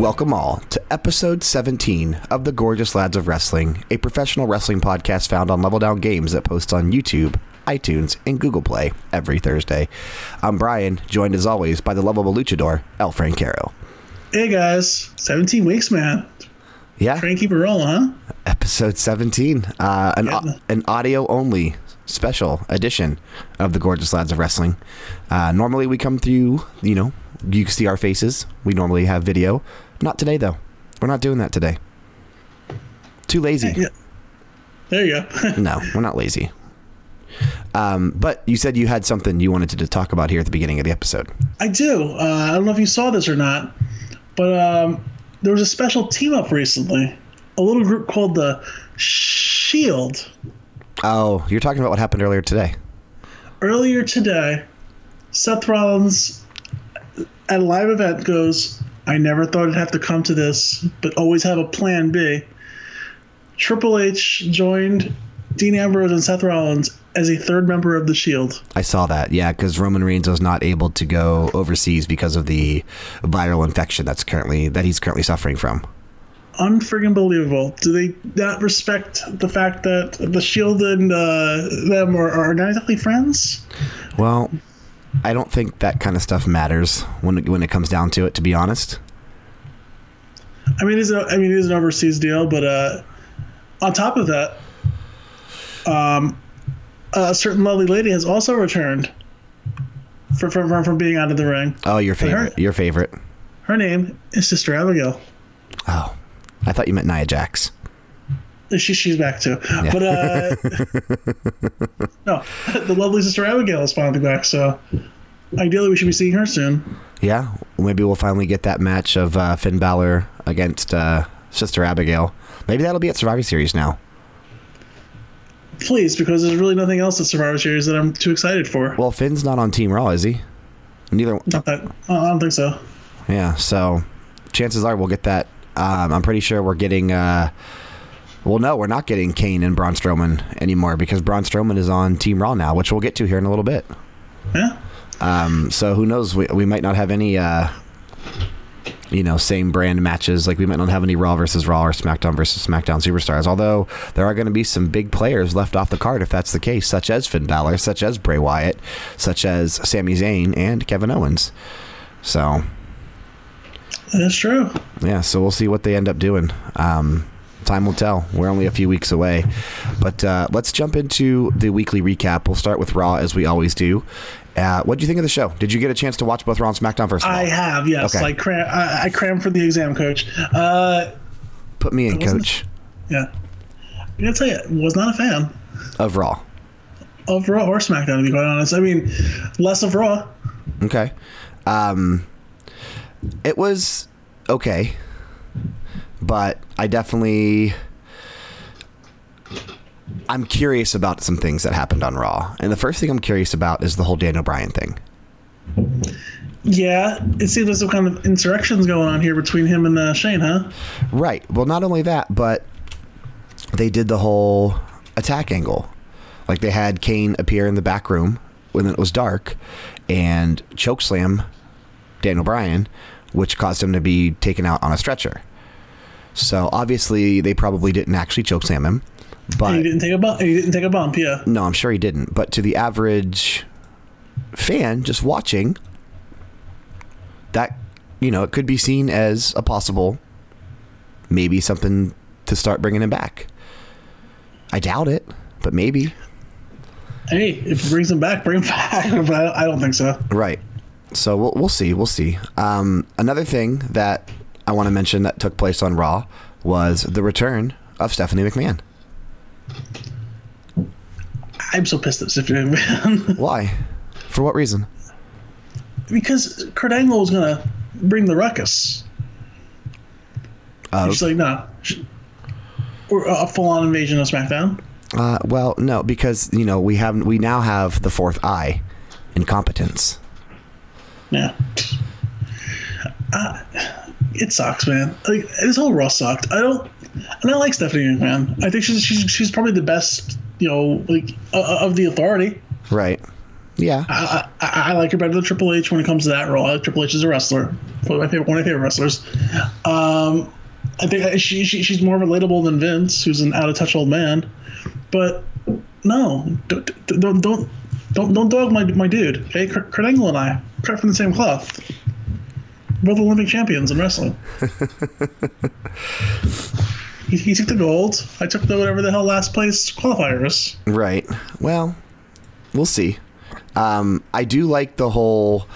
Welcome all to episode 17 of The Gorgeous Lads of Wrestling, a professional wrestling podcast found on Level Down Games that posts on YouTube, iTunes, and Google Play every Thursday. I'm Brian, joined as always by the lovable luchador, El Francaro. Hey guys, 17 weeks, man. Yeah, Trying to keep it rolling, huh? episode 17, uh, an, Yeah. an audio only special edition of The Gorgeous Lads of Wrestling. Uh, normally we come through, you know, you can see our faces. We normally have video. Not today, though. We're not doing that today. Too lazy. Yeah. There you go. No, we're not lazy. Um, but you said you had something you wanted to, talk about here at the beginning of the episode. I do. Uh, I don't know if you saw this or not, but um, there was a special team up recently. A little group called the Shield. Oh, you're talking about what happened earlier today. Earlier today, Seth Rollins at a live event goes, I never thought it'd have to come to this, but always have a plan B. Triple H joined Dean Ambrose and Seth Rollins as a third member of the Shield. I saw that, yeah, because Roman Reigns was not able to go overseas because of the viral infection that's currently that he's currently suffering from. unfriggin' believable. Do they not respect the fact that the Shield and uh, them are, are not exactly friends? Well, I don't think that kind of stuff matters when it, when it comes down to it. To be honest, I mean, it's a, I mean, it is an overseas deal, but uh, on top of that, um, a certain lovely lady has also returned from from, from being out of the ring. oh, your her- favorite, your favorite. Her name is Sister Abigail. Oh, I thought you meant Nia Jax. She, she's back too, but uh, no, the lovely Sister Abigail is finally back. So ideally, we should be seeing her soon. Yeah, maybe we'll finally get that match of uh, Finn Balor against uh, Sister Abigail. Maybe that'll be at Survivor Series now. Please, because there's really nothing else at Survivor Series that I'm too excited for. Well, Finn's not on Team Raw, is he? Neither. Not that. I don't think so. Yeah, so chances are we'll get that. Um, I'm pretty sure we're getting. Uh, well, no, we're not getting Kane and Braun Strowman anymore because Braun Strowman is on Team Raw now, which we'll get to here in a little bit. Yeah. Um, so who knows? We, we might not have any, uh, you know, same brand matches. Like we might not have any Raw versus Raw or SmackDown versus SmackDown superstars. Although there are going to be some big players left off the card if that's the case, such as Finn Balor, such as Bray Wyatt, such as Sami Zayn and Kevin Owens. So That's true. yeah, so we'll see what they end up doing. Um, time will tell. We're only a few weeks away. But uh, let's jump into the weekly recap. We'll start with Raw as we always do. Uh, what do you think of the show? Did you get a chance to watch both Raw and SmackDown first? I have, yes. Okay. Like cram, I, I crammed for the exam, coach. Uh, Put me in, coach, yeah. I gotta tell you, was not a fan of Raw. of Raw or SmackDown, to be quite honest. I mean, less of Raw. Okay. Um, it was okay, but I definitely. I'm curious about some things that happened on Raw. And the first thing I'm curious about is the whole Daniel Bryan thing. Yeah, it seems there's some kind of insurrections going on here between him and uh, Shane, huh? Right. Well, not only that, but they did the whole attack angle. Like they had Kane appear in the back room when it was dark and chokeslam Daniel Bryan, which caused him to be taken out on a stretcher. So obviously they probably didn't actually chokeslam him, And he but didn't take a bump. He didn't take a bump. Yeah. no, I'm sure he didn't. But to the average fan just watching, that you know, it could be seen as a possible maybe something to start bringing him back. I doubt it, but maybe. Hey, if it brings him back, bring him back. but I I don't think so. Right. So we'll we'll see. We'll see. Um, another thing that I want to mention that took place on Raw was the return of Stephanie McMahon. I'm so pissed at Stephanie McMahon Why? For what reason? because Kurt Angle was gonna bring the ruckus. Of- She's like, nah. Or a full-on invasion of SmackDown. Uh, well, no, because you know we have we now have the fourth eye, incompetence. Yeah. Uh, it sucks, man. Like this whole Raw sucked. I don't, and I like Stephanie McMahon. I think she's she's she's probably the best, you know, like uh, of the authority. Right. Yeah. I, I, I like her better than Triple H when it comes to that role. Like Triple H is a wrestler, one of my favorite, one of my favorite wrestlers. Um, I think she, she she's more relatable than Vince, who's an out of touch old man. But no, don't don't don't don't, don't dog my my dude. Okay, Kurt, Kurt Angle and I cut from the same cloth. Both Olympic champions in wrestling. he, he took the gold. I took the whatever the hell last place qualifiers. Right. Well, we'll see. Um, I do like the whole.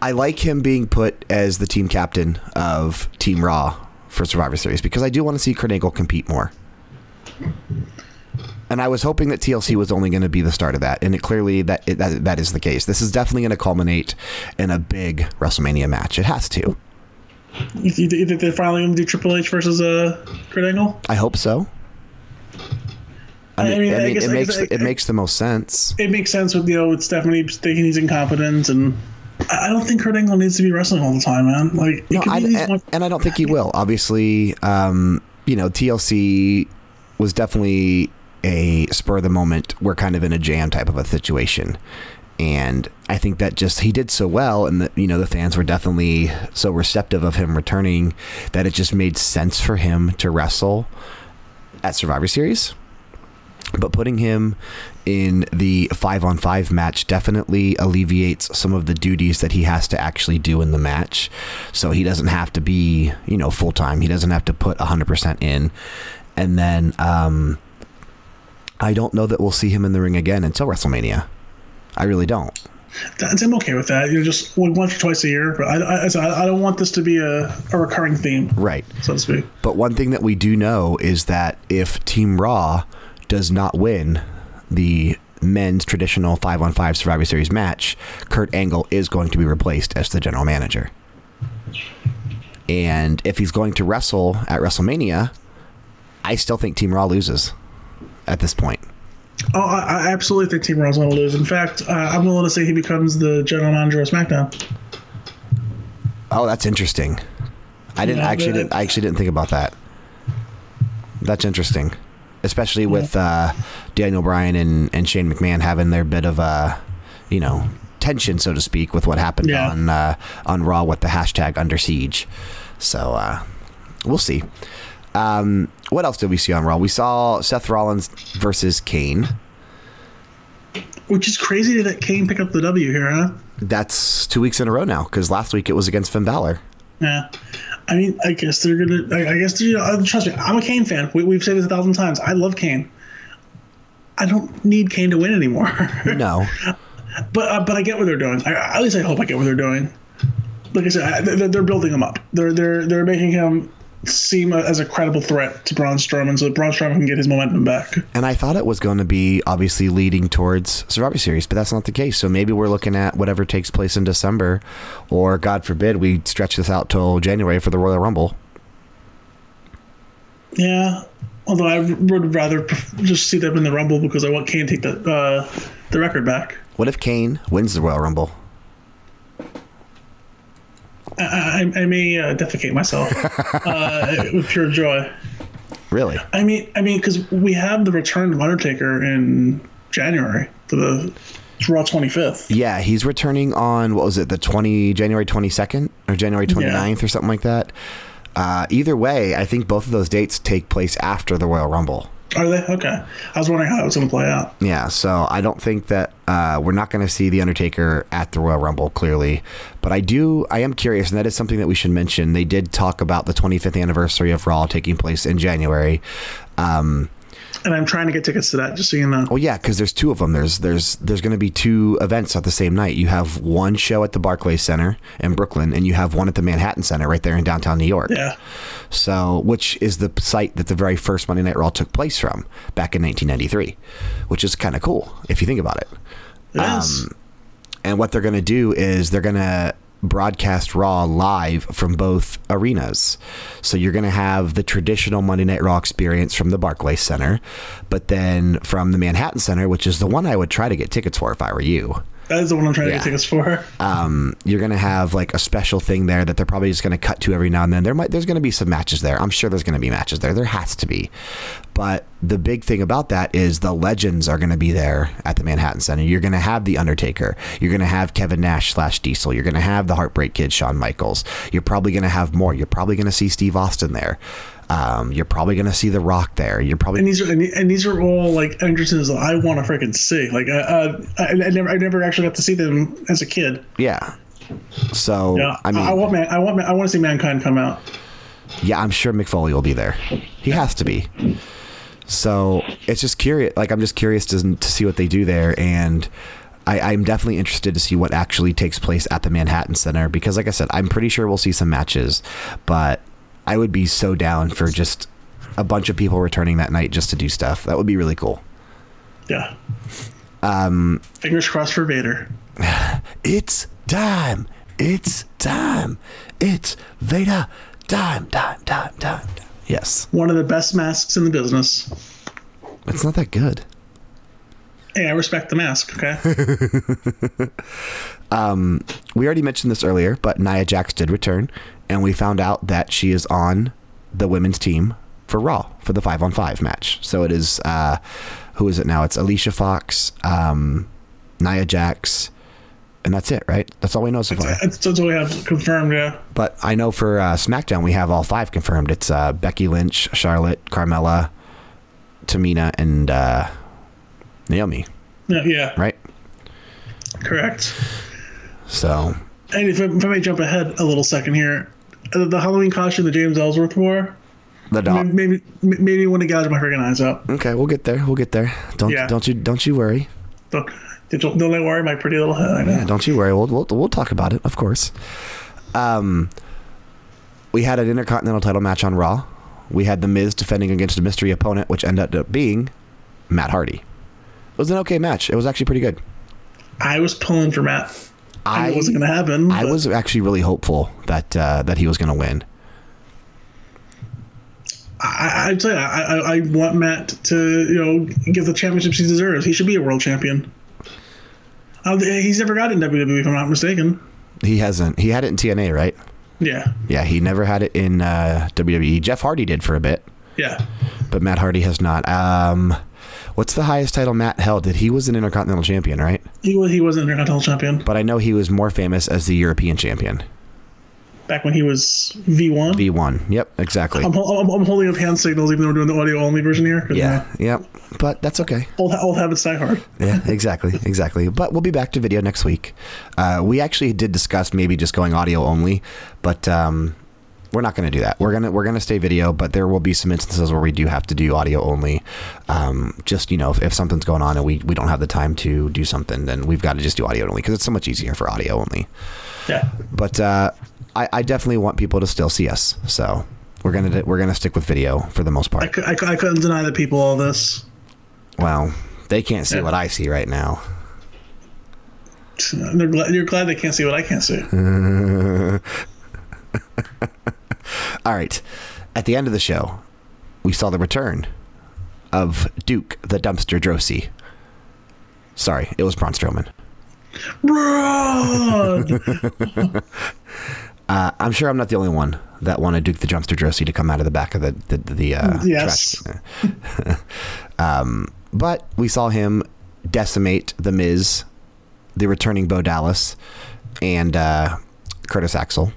I like him being put as the team captain of Team Raw for Survivor Series because I do want to see Kurt Angle compete more. And I was hoping that TLC was only going to be the start of that, and it clearly that it, that that is the case. This is definitely going to culminate in a big WrestleMania match. It has to. You, think they're finally going to do Triple H versus uh, Kurt Angle? I hope so. I mean, I mean, I mean guess- it makes guess I- it makes the most sense. It makes sense with you know with Stephanie thinking he's incompetent, and I don't think Kurt Angle needs to be wrestling all the time, man. Like, it No, I, and, and I don't think he will. Obviously, um, you know, TLC was definitely a spur of the moment. We're kind of in a jam type of a situation, and I think that just he did so well, and that you know the fans were definitely so receptive of him returning that it just made sense for him to wrestle at Survivor Series. But putting him in the five on five match definitely alleviates some of the duties that he has to actually do in the match. So he doesn't have to be, you know, full time. He doesn't have to put 100% in. And then um, I don't know that we'll see him in the ring again until WrestleMania. I really don't. That's- I'm okay with that. You're just once or twice a year, but I, I, I don't want this to be a, a recurring theme, Right. so to speak. But one thing that we do know is that if Team Raw does not win the men's traditional 5 on 5 Survivor Series match, Kurt Angle is going to be replaced as the general manager. And if he's going to wrestle at WrestleMania, I still think Team Raw loses at this point. Oh, I, I absolutely think Team Raw's going to lose. In fact, uh, I'm willing to say he becomes the general manager of SmackDown. Oh, that's interesting. I didn't Yeah, actually didn't, I actually didn't think about that. That's interesting, especially with uh, Daniel Bryan and, and Shane McMahon having their bit of uh, you know tension, so to speak, with what happened Yeah. on uh, on Raw with the hashtag Under Siege. So uh, we'll see. Um, what else did we see on Raw? We saw Seth Rollins versus Kane. Which is crazy that Kane picked up the W here, huh? That's two weeks in a row now because last week it was against Finn Balor. Yeah. I mean, I guess they're gonna. I, I guess you know, uh, trust me. I'm a Kane fan. We, we've said this a thousand times. I love Kane. I don't need Kane to win anymore. No, but uh, but I get what they're doing. I, at least I hope I get what they're doing. Like I said, I, they're, they're building him up. They're they're they're making him seem as a credible threat to Braun Strowman, so that Braun Strowman can get his momentum back. And I thought it was going to be obviously leading towards Survivor Series, but that's not the case. So maybe we're looking at whatever takes place in December, or God forbid, we stretch this out till January for the Royal Rumble. Yeah. Although I would rather just see them in the Rumble because I want Kane to take the uh, the record back. What if Kane wins the Royal Rumble? I, I, I may uh, defecate myself uh, with pure joy. Really? I mean, I mean, because we have the return of Undertaker in January for the Raw 25th. Yeah, he's returning on what was it, the twenty January twenty second or January 29th or something like that. Uh, either way, I think both of those dates take place after the Royal Rumble. Are they okay? I was wondering how that was going to play out. Yeah, so I don't think that uh, we're not going to see the Undertaker at the Royal Rumble clearly, but I do. I am curious, and that is something that we should mention. They did talk about the 25th anniversary of Raw taking place in January. Um, And I'm trying to get tickets to that, just so you know. well, yeah, because there's two of them. There's there's there's going to be two events at the same night. You have one show at the Barclays Center in Brooklyn, and you have one at the Manhattan Center right there in downtown New York. Yeah. So, which is the site that the very first Monday Night Raw took place from back in 1993, which is kind of cool if you think about it. Yes. Um, and what they're going to do is they're going to broadcast Raw live from both arenas. So you're going to have the traditional Monday Night Raw experience from the Barclays Center, but then from the Manhattan Center, which is the one I would try to get tickets for if I were you. That is the one I'm trying Yeah. to get tickets for. Um, you're gonna have like a special thing there that they're probably just gonna cut to every now and then. There might there's gonna be some matches there. I'm sure there's gonna be matches there. There has to be. But the big thing about that is the legends are gonna be there at the Manhattan Center. You're gonna have the Undertaker. You're gonna have Kevin Nash slash Diesel. You're gonna have the Heartbreak Kid Shawn Michaels. You're probably gonna have more. You're probably gonna see Steve Austin there. Um, you're probably gonna see The Rock there. You're probably And these are and, these are all like entrances that I want to freaking see. Like, uh, uh, I, I never I never actually got to see them as a kid. yeah. So Yeah, I mean, I want man, I want I want to see mankind come out. Yeah, I'm sure Mick Foley will be there. He has to be. So it's just curious. Like I'm just curious to, to see what they do there, and I, I'm definitely interested to see what actually takes place at the Manhattan Center because, like I said, I'm pretty sure we'll see some matches, but I would be so down for just a bunch of people returning that night just to do stuff. That would be really cool. Yeah. Um. Fingers crossed for Vader. It's time. It's time. It's Vader. Time. Time. Time. Time. time. Yes, One of the best masks in the business. it's not that good. Hey, I respect the mask. Okay. we already mentioned this earlier, but Nia Jax did return, and we found out that she is on the women's team for Raw for the five on five match. So it is, uh, who is it now? It's Alicia Fox, um, Nia Jax, and that's it, right? That's all we know so far. that's, that's all we have confirmed. Yeah. But I know for uh, SmackDown we have all five confirmed. It's uh, Becky Lynch, Charlotte, Carmella, Tamina, and uh, Naomi, Yeah. Yeah. right? Correct. So And if I, if I may jump ahead a little second here, the Halloween costume that James Ellsworth wore the dog. maybe maybe want to gouge my freaking eyes out. Okay, we'll get there. We'll get there. Don't Yeah. don't you don't you worry. Don't don't, don't worry, my pretty little head. I. Yeah, don't you worry. We'll, we'll we'll talk about it, of course. Um, we had an Intercontinental title match on Raw. We had The Miz defending against a mystery opponent, which ended up being Matt Hardy. It was an okay match. It was actually pretty good. I was pulling for Matt. I, I wasn't going to happen. I but was actually really hopeful that uh, that he was going to win. I, I tell you, I, I, I want Matt to you know give the championships he deserves. He should be a world champion. Uh, he's never got it in WWE, if I'm not mistaken. He hasn't. He had it in TNA, right? Yeah, Yeah, he never had it in uh, WWE. Jeff Hardy did for a bit, yeah. but Matt Hardy has not. Um, what's the highest title Matt held? Did he was an Intercontinental Champion, right? He was he was an Intercontinental champion But I know he was more famous as the European champion. back when he was V1. V1. Yep, exactly. I'm, I'm, I'm holding up hand signals even though we're doing the audio only version here. Yeah, yep. But that's okay. uh, old, old habits die hard. Yeah, exactly, exactly. But we'll be back to video next week. Uh, we actually did discuss maybe just going audio only, but um, we're not going to do that. We're gonna we're gonna stay video, but there will be some instances where we do have to do audio only. Um, just you know, if, if something's going on and we, we don't have the time to do something, then we've got to just do audio only because it's so much easier for audio only. Yeah. But uh, I, I definitely want people to still see us, so we're gonna we're gonna stick with video for the most part. I, I couldn't deny the people all this. Well, they can't see Yeah. what I see right now. They're glad, you're glad they can't see what I can't see. All right. At the end of the show, we saw the return of Duke the Dumpster Droese. Sorry, it was Braun Strowman. Run! Uh, I'm sure I'm not the only one that wanted Duke the Dumpster Droese to come out of the back of the the, the uh, Yes. trash. um, but we saw him decimate the Miz, the returning Bo Dallas, and uh, Curtis Axel.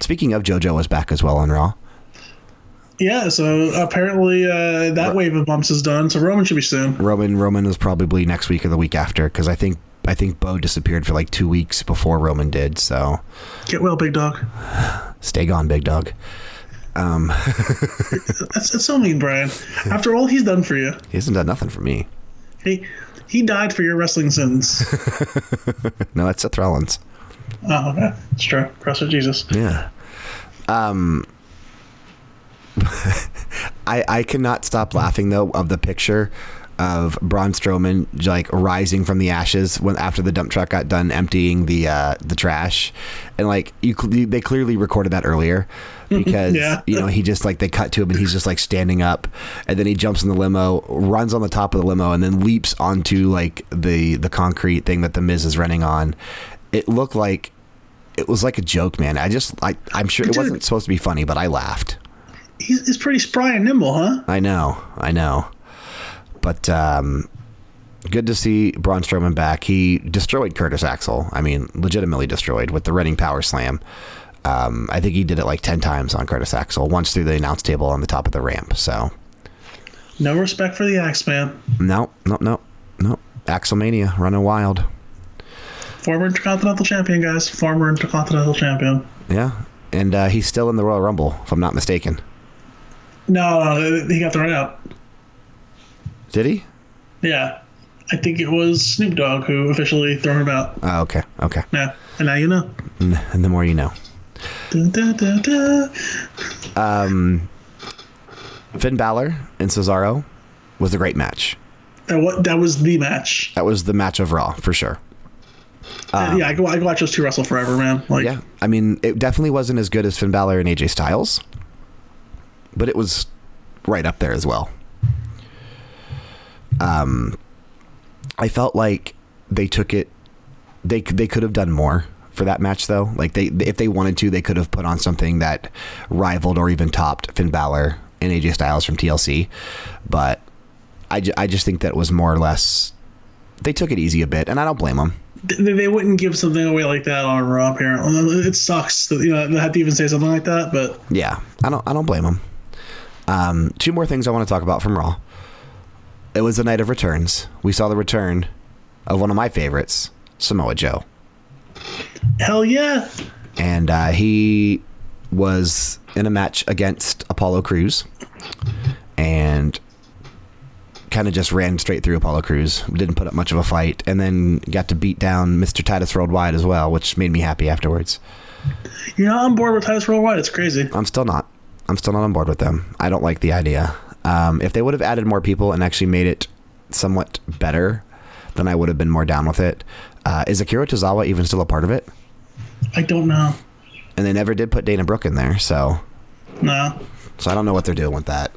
Speaking of, JoJo was back as well on Raw. yeah, so apparently uh, that wave of bumps is done, so Roman should be soon. Roman Roman is probably next week or the week after because I think I think Bo disappeared for like two weeks before Roman did. So Get well, big dog. stay gone, big dog. Um, That's, that's so mean, Brian. After all he's done for you, he hasn't done nothing for me. he he died for your wrestling sins. No, that's Seth Rollins. Oh, okay. It's true. Cross with Jesus. Yeah. Um. I I cannot stop laughing though of the picture of Braun Strowman like rising from the ashes when after the dump truck got done emptying the uh, the trash, and like you, they clearly recorded that earlier because Yeah. you know he just like they cut to him and he's just like standing up, and then he jumps in the limo, runs on the top of the limo, and then leaps onto like the the concrete thing that the Miz is running on. It looked like it was like a joke, man. I just I I'm sure it Dude. wasn't supposed to be funny, but I laughed. He's, he's pretty spry and nimble, huh? I know, I know. But um, good to see Braun Strowman back. He destroyed Curtis Axel. I mean, legitimately destroyed with the running power slam. Um, I think he did it like 10 times on Curtis Axel, once through the announce table on the top of the ramp. So, No respect for the Axe Man. no, no, no, no. Axelmania running wild. Former Intercontinental Champion, guys. Former Intercontinental Champion. Yeah. And uh, he's still in the Royal Rumble, if I'm not mistaken. No, he got thrown out. Did he? Yeah. I think it was Snoop Dogg who officially threw him out. Oh, okay. Okay. Yeah. And now you know. And the more you know. Dun, dun, dun, dun. Finn Balor and Cesaro was a great match. That, what, that was the match. That was the match of Raw, for sure. Yeah, I could, I could watch those two wrestle forever, man. Like, Yeah, I mean, it definitely wasn't as good as Finn Balor and AJ Styles, but it was right up there as well. Um, I felt like they took it. They they could have done more for that match, though. Like they, if they wanted to, they could have put on something that rivaled or even topped Finn Balor and AJ Styles from TLC. But I, I just think that was more or less. They took it easy a bit, and I don't blame them. They, they wouldn't give something away like that on Raw. Apparently, it sucks that you know they had to even say something like that. But Yeah, I don't I don't blame them. Um, two more things I want to talk about from Raw. It was the night of returns. We saw the return of one of my favorites, Samoa Joe, hell yeah, and uh, he was in a match against Apollo Crews, kind of just ran straight through Apollo Crews. Didn't put up much of a fight, and then got to beat down Mr. Titus Worldwide as well, which made me happy afterwards. you're not on board with Titus Worldwide. It's crazy. I'm still not. I'm still not on board with them. I don't like the idea. Um, if they would have added more people and actually made it somewhat better, then I would have been more down with it. Uh, is Akira Tozawa even still a part of it? I don't know. And they never did put Dana Brooke in there, so No, so I don't know what they're doing with that.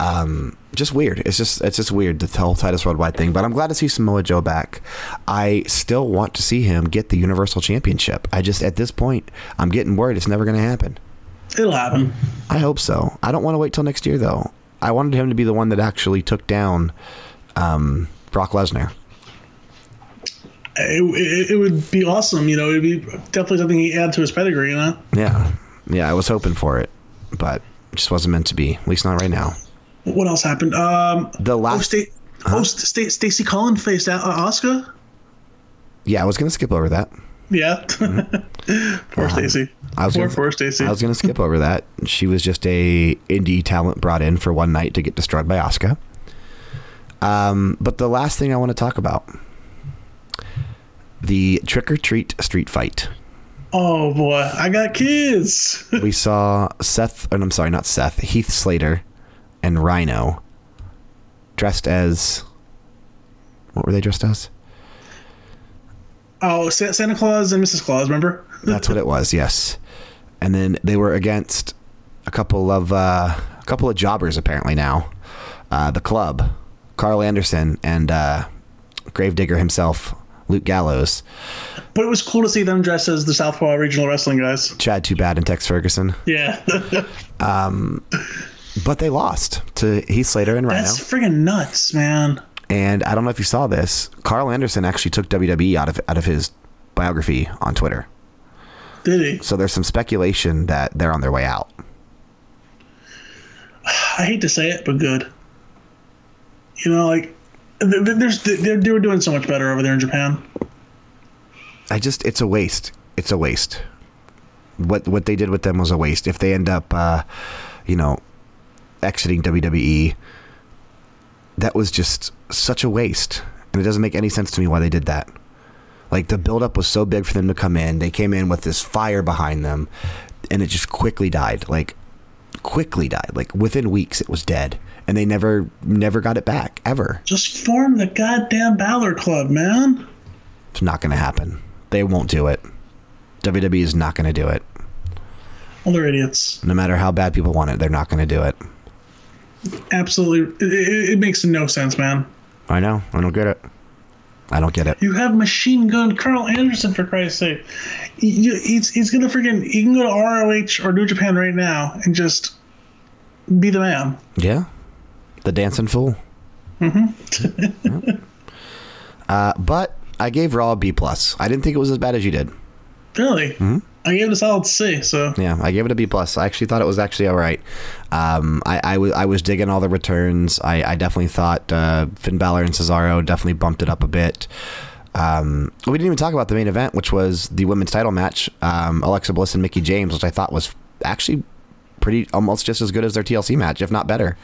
Um, just weird. It's just it's just weird the whole Titus Worldwide thing. But I'm glad to see Samoa Joe back. I still want to see him get the Universal Championship. I just at this point I'm getting worried it's never going to happen. it'll happen. I hope so. I don't want to wait till next year though. I wanted him to be the one that actually took down um, Brock Lesnar. It, it, it would be awesome. You know, it'd be definitely something he add to his pedigree. You know. Yeah, yeah. I was hoping for it, but it just wasn't meant to be. At least not right now. What else happened? Um, The oh, last, Sta- oh, Sta- Stacy Cullen faced uh, Asuka. yeah, I was gonna skip over that. Yeah. poor Stacy. Mm-hmm. I was Poor gonna, poor Stacy. I was gonna skip over that. She was just a indie talent brought in for one night to get destroyed by Asuka. Um, but the last thing I want to talk about the trick or treat street fight. Oh boy, I got kids. we saw Seth, and I'm sorry, not Seth, Heath Slater and Rhino dressed as. What were they dressed as? oh, Sa- Santa Claus and Mrs. Claus. Remember? That's what it was, yes. And then they were against a couple of uh, a couple of jobbers apparently now. Uh, the club, Karl Anderson and uh, Gravedigger himself, Luke Gallows, But it was cool to see them dressed as the Southpaw Regional Wrestling guys. Chad Too Bad, and Tex Ferguson. Yeah, But they lost to Heath Slater and Rhino. that's friggin' nuts, man. And I don't know if you saw this. Karl Anderson actually took WWE out of out of his biography on Twitter. Did he? So there's some speculation that they're on their way out. I hate to say it, but good. You know, like th- th- there's they're, they were doing so much better over there in Japan. I just it's a waste. It's a waste. What what they did with them was a waste. If they end up uh, you know, exiting WWE, that was just such a waste. And it doesn't make any sense to me why they did that. Like the buildup was so big for them to come in. They came in with this fire behind them, and it just quickly died. Like quickly died. Like within weeks, it was dead, and they never never got it back ever. Just form the goddamn Balor Club, man. It's not going to happen. They won't do it. WWE is not going to do it. Well, they're idiots. No matter how bad people want it, they're not going to do it. Absolutely, it, it, makes no sense, man. I know. I don't get it. I don't get it. You have Machine Gun Karl Anderson for Christ's sake. He- He's he's gonna freaking he can go to ROH or New Japan right now and just be the man. Yeah. The dancing fool. Mm-hmm. uh, but I gave Raw a B plus. I didn't think it was as bad as you did. Really, I gave it a solid C. So Yeah, I gave it a B plus. I actually thought it was actually all right. Um, I, I was I was digging all the returns. I, I definitely thought uh, Finn Balor and Cesaro definitely bumped it up a bit. Um, we didn't even talk about the main event, which was the women's title match, um, Alexa Bliss and Mickie James, which I thought was actually pretty almost just as good as their TLC match, if not better.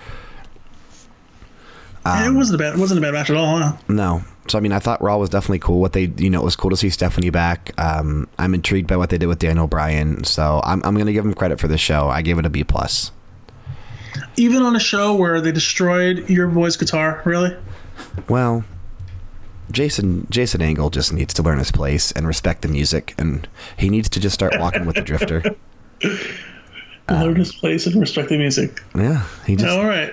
it wasn't a bad it wasn't a bad match at all. Huh? No. So I mean, I thought Raw was definitely cool. What they, you know, it was cool to see Stephanie back. Um, I'm intrigued by what they did with Daniel Bryan. So I'm, I'm going to give them credit for the show. I gave it a B plus. Even on a show where they destroyed your boy's guitar, really? Well, Jason Jason Angle just needs to learn his place and respect the music, and he needs to just start walking with the Drifter. Learn his place and respect the music. Yeah, he just. All right.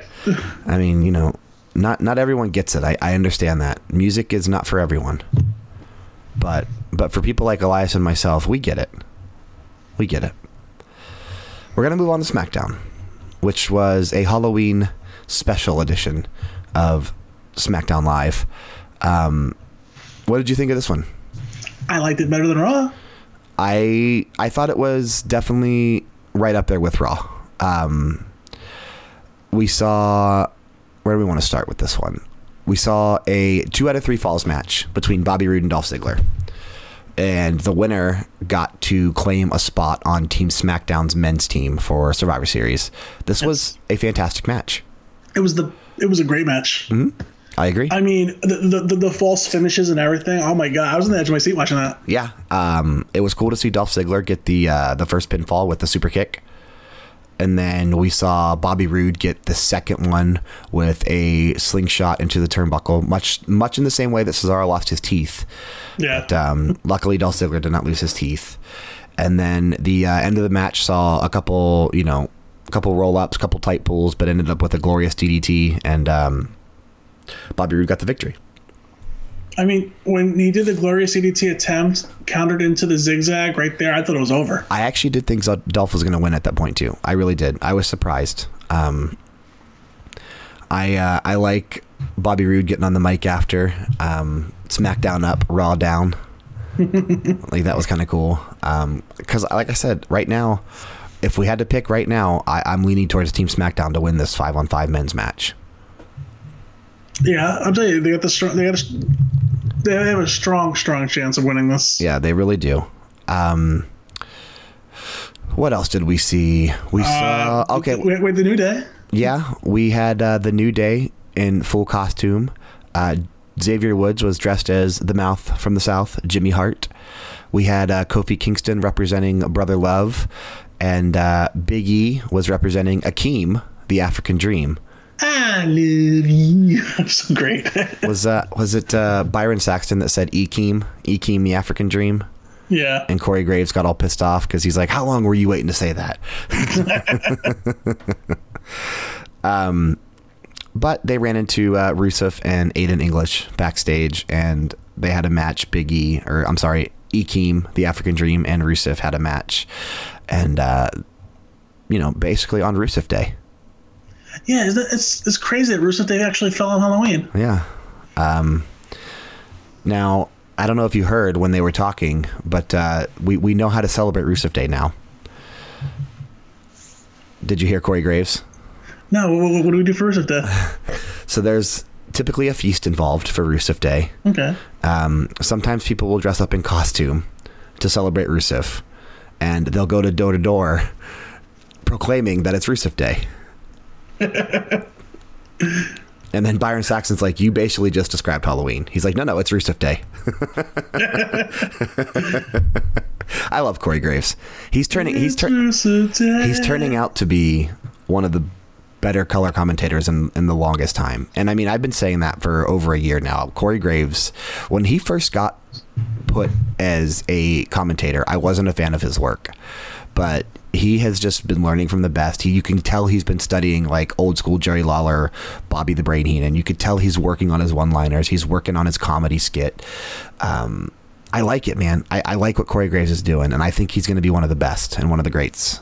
I mean, you know, not not everyone gets it. I, I understand that music is not for everyone, but but for people like Elias and myself, we get it. We get it. We're gonna move on to SmackDown, which was a Halloween special edition of SmackDown Live. Um, what did you think of this one? I liked it better than Raw. I I thought it was definitely right up there with Raw. Um, we saw where do we want to start with this one? We saw a two out of three falls match between Bobby Roode and Dolph Ziggler, and the winner got to claim a spot on Team SmackDown's men's team for Survivor Series. This was a fantastic match. It was the it was a great match. I agree. I mean, the, the the the false finishes and everything. Oh my god, I was on the edge of my seat watching that. Yeah, um, it was cool to see Dolph Ziggler get the uh, the first pinfall with the super kick, and then we saw Bobby Roode get the second one with a slingshot into the turnbuckle, much much in the same way that Cesaro lost his teeth. Yeah. But, um, luckily, Dolph Ziggler did not lose his teeth. And then the uh, end of the match saw a couple, you know, a couple roll ups, couple tight pulls, but ended up with a glorious DDT, and um, Bobby Roode got the victory. I mean, when he did the glorious DDT attempt, countered into the zigzag right there, I thought it was over. I actually did think Dolph was going to win at that point too. I really did. I was surprised. Um, I uh, I like Bobby Roode getting on the mic after um, SmackDown up, Raw down. like that was kind of cool. Because like I said, right now, if we had to pick right now, I, I'm leaning towards Team SmackDown to win this five on five men's match. Yeah, I'll tell you, they got the strong. They got a, they have a strong, strong chance of winning this. Yeah, they really do. Um, what else did we see? We saw okay. Wait, wait, the new day. Yeah, we had uh, the New Day in full costume. Uh, Xavier Woods was dressed as the Mouth from the South, Jimmy Hart. We had uh, Kofi Kingston representing Brother Love, and uh, Big E was representing Akeem, the African Dream. I love you. so great. Was uh, was it uh, Byron Saxton that said Ekeem, Ekeem, the African Dream? yeah. And Corey Graves got all pissed off because he's like, "How long were you waiting to say that?" um, but they ran into uh, Rusev and Aiden English backstage, and they had a match. Big E, or I'm sorry, Ekeem, the African Dream, and Rusev had a match, and uh, you know, basically on Rusev Day. Yeah, it's, it's, it's crazy that Rusev Day actually fell on Halloween. Yeah. Um, now, I don't know if you heard when they were talking, but uh, we, we know how to celebrate Rusev Day now. Did you hear Corey Graves? No, what, what do we do for Rusev Day? So there's typically a feast involved for Rusev Day. Okay. Um, sometimes people will dress up in costume to celebrate Rusev, and they'll go to door to door proclaiming that it's Rusev Day. and then Byron Saxton's like, "You basically just described Halloween." He's like, "No, no, it's Rusev Day." I love Corey Graves. He's turning. He's turning. He's turning out to be one of the better color commentators in, in the longest time. And I mean, I've been saying that for over a year now. Corey Graves, when he first got put as a commentator, I wasn't a fan of his work, but he has just been learning from the best. He, you can tell he's been studying like old school Jerry Lawler, Bobby the Brain Heenan. You could tell he's working on his one liners. He's working on his comedy skit. Um, I like it, man. I, I like what Corey Graves is doing, and I think he's going to be one of the best and one of the greats.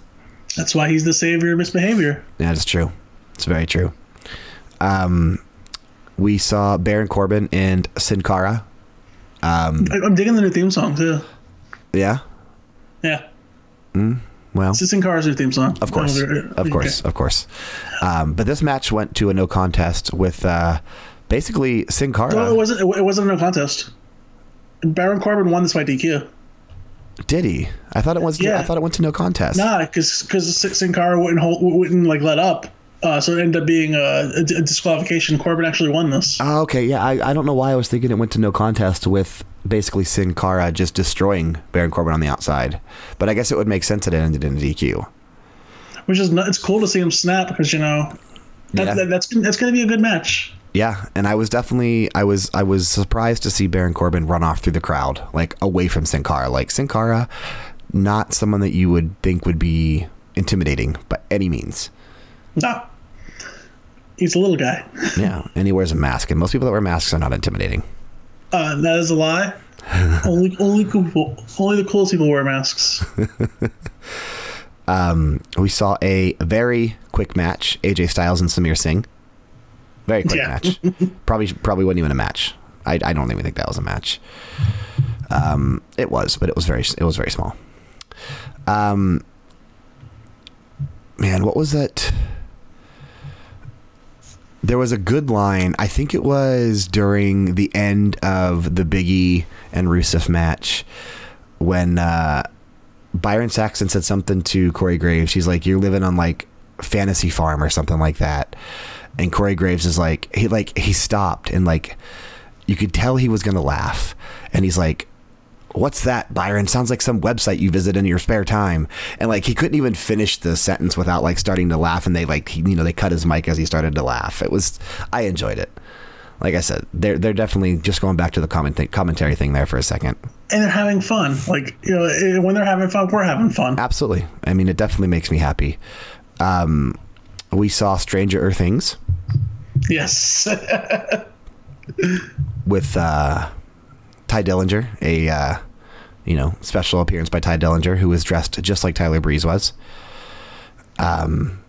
That's why he's the savior of misbehavior. Yeah, That is true. It's very true. Um, we saw Baron Corbin and Sin Cara. Um, I, I'm digging the new theme song too. yeah. Yeah, Well, Sin Cara's new theme song. Of course, of course, of course. Um, but this match went to a no contest with uh, basically Sin Cara. Well, it wasn't. It wasn't a no contest. Baron Corbin won this by DQ. Did he? I thought it was. Yeah. I thought it went to no contest. Nah, because because Sin Cara wouldn't hold, wouldn't like let up. Uh, so it ended up being a, a disqualification. Corbin actually won this. Oh, okay, yeah. I, I don't know why I was thinking it went to no contest with basically Sin Cara just destroying Baron Corbin on the outside. But I guess it would make sense that it ended in a DQ. which is not, it's cool to see him snap because you know that, Yeah. that, that's that's going to be a good match. Yeah, and I was definitely I was I was surprised to see Baron Corbin run off through the crowd, like away from Sin Cara. Like Sin Cara, not someone that you would think would be intimidating by any means. No, he's a little guy. Yeah, and he wears a mask, and most people that wear masks are not intimidating. Uh, that is a lie. only only cool, only the coolest people wear masks. um, We saw a very quick match: AJ Styles and Samir Singh. Very quick Yeah. match. probably probably wasn't even a match. I, I don't even think that was a match. Um, it was, but it was very it was very small. Um, man, what was that? There was a good line. I think it was during the end of the Biggie and Rusev match when uh, Byron Saxton said something to Corey Graves. He's like, "You're living on like fantasy farm or something like that." And Corey Graves is like, he like he stopped and like you could tell he was gonna laugh, and he's like, "What's that, Byron? Sounds like some website you visit in your spare time." And like he couldn't even finish the sentence without like starting to laugh, and they like he, you know they cut his mic as he started to laugh. It was I enjoyed it. Like I said, they're they're definitely just going back to the comment commentary thing there for a second. and they're having fun. Like you know, eh, when they're having fun, we're having fun. Absolutely. I mean, it definitely makes me happy. Um, we saw Stranger Things Yes, with uh, Tye Dillinger, a uh, you know special appearance by Tye Dillinger, who was dressed just like Tyler Breeze was. Um,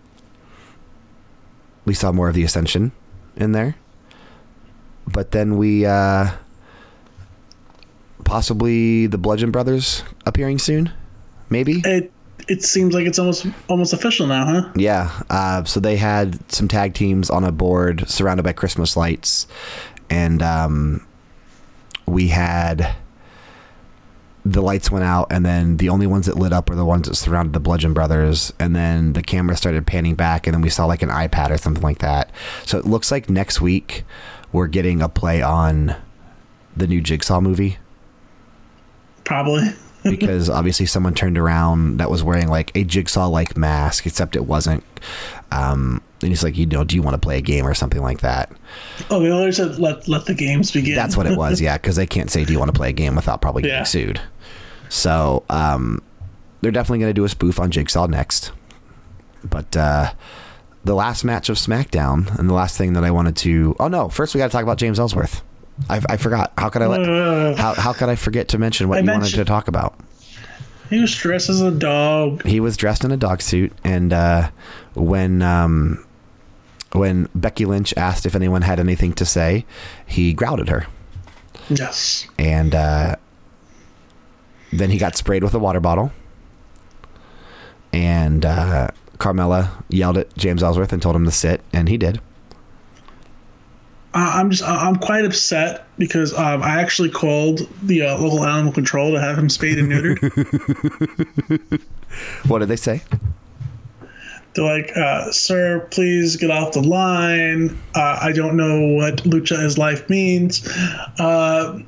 we saw more of the Ascension in there, but then we uh, possibly the Bludgeon Brothers appearing soon, maybe. it it seems like it's almost almost official now, huh? Yeah. Uh, so they had some tag teams on a board surrounded by Christmas lights, and um, we had the lights went out, and then the only ones that lit up were the ones that surrounded the Bludgeon Brothers, and then the camera started panning back, and then we saw like an iPad or something like that. So it looks like next week we're getting a play on the new Jigsaw movie Probably. because obviously someone turned around that was wearing like a jigsaw like mask, except it wasn't. Um, and he's like, you know, do you want to play a game or something like that? Oh, they always said let let the games begin. That's what it was, yeah, because they can't say, do you want to play a game without probably getting Yeah. sued. So um, they're definitely going to do a spoof on Jigsaw next. But uh, the last match of SmackDown, and the last thing that I wanted to. Oh no! First, we got to talk about James Ellsworth. I, I forgot. How could I let? Uh, How how could I forget to mention what I you wanted to talk about? he was dressed as a dog. he was dressed in a dog suit and uh, when um, when Becky Lynch asked if anyone had anything to say, he growled at her Yes. and uh, then he got sprayed with a water bottle and uh, Carmella yelled at James Ellsworth and told him to sit and he did. I- I'm just I'm quite upset because um, I actually called the uh, local animal control to have him spayed and neutered. What did they say? They're like, uh, "Sir, please get off the line. Uh, I don't know what lucha is life means, uh,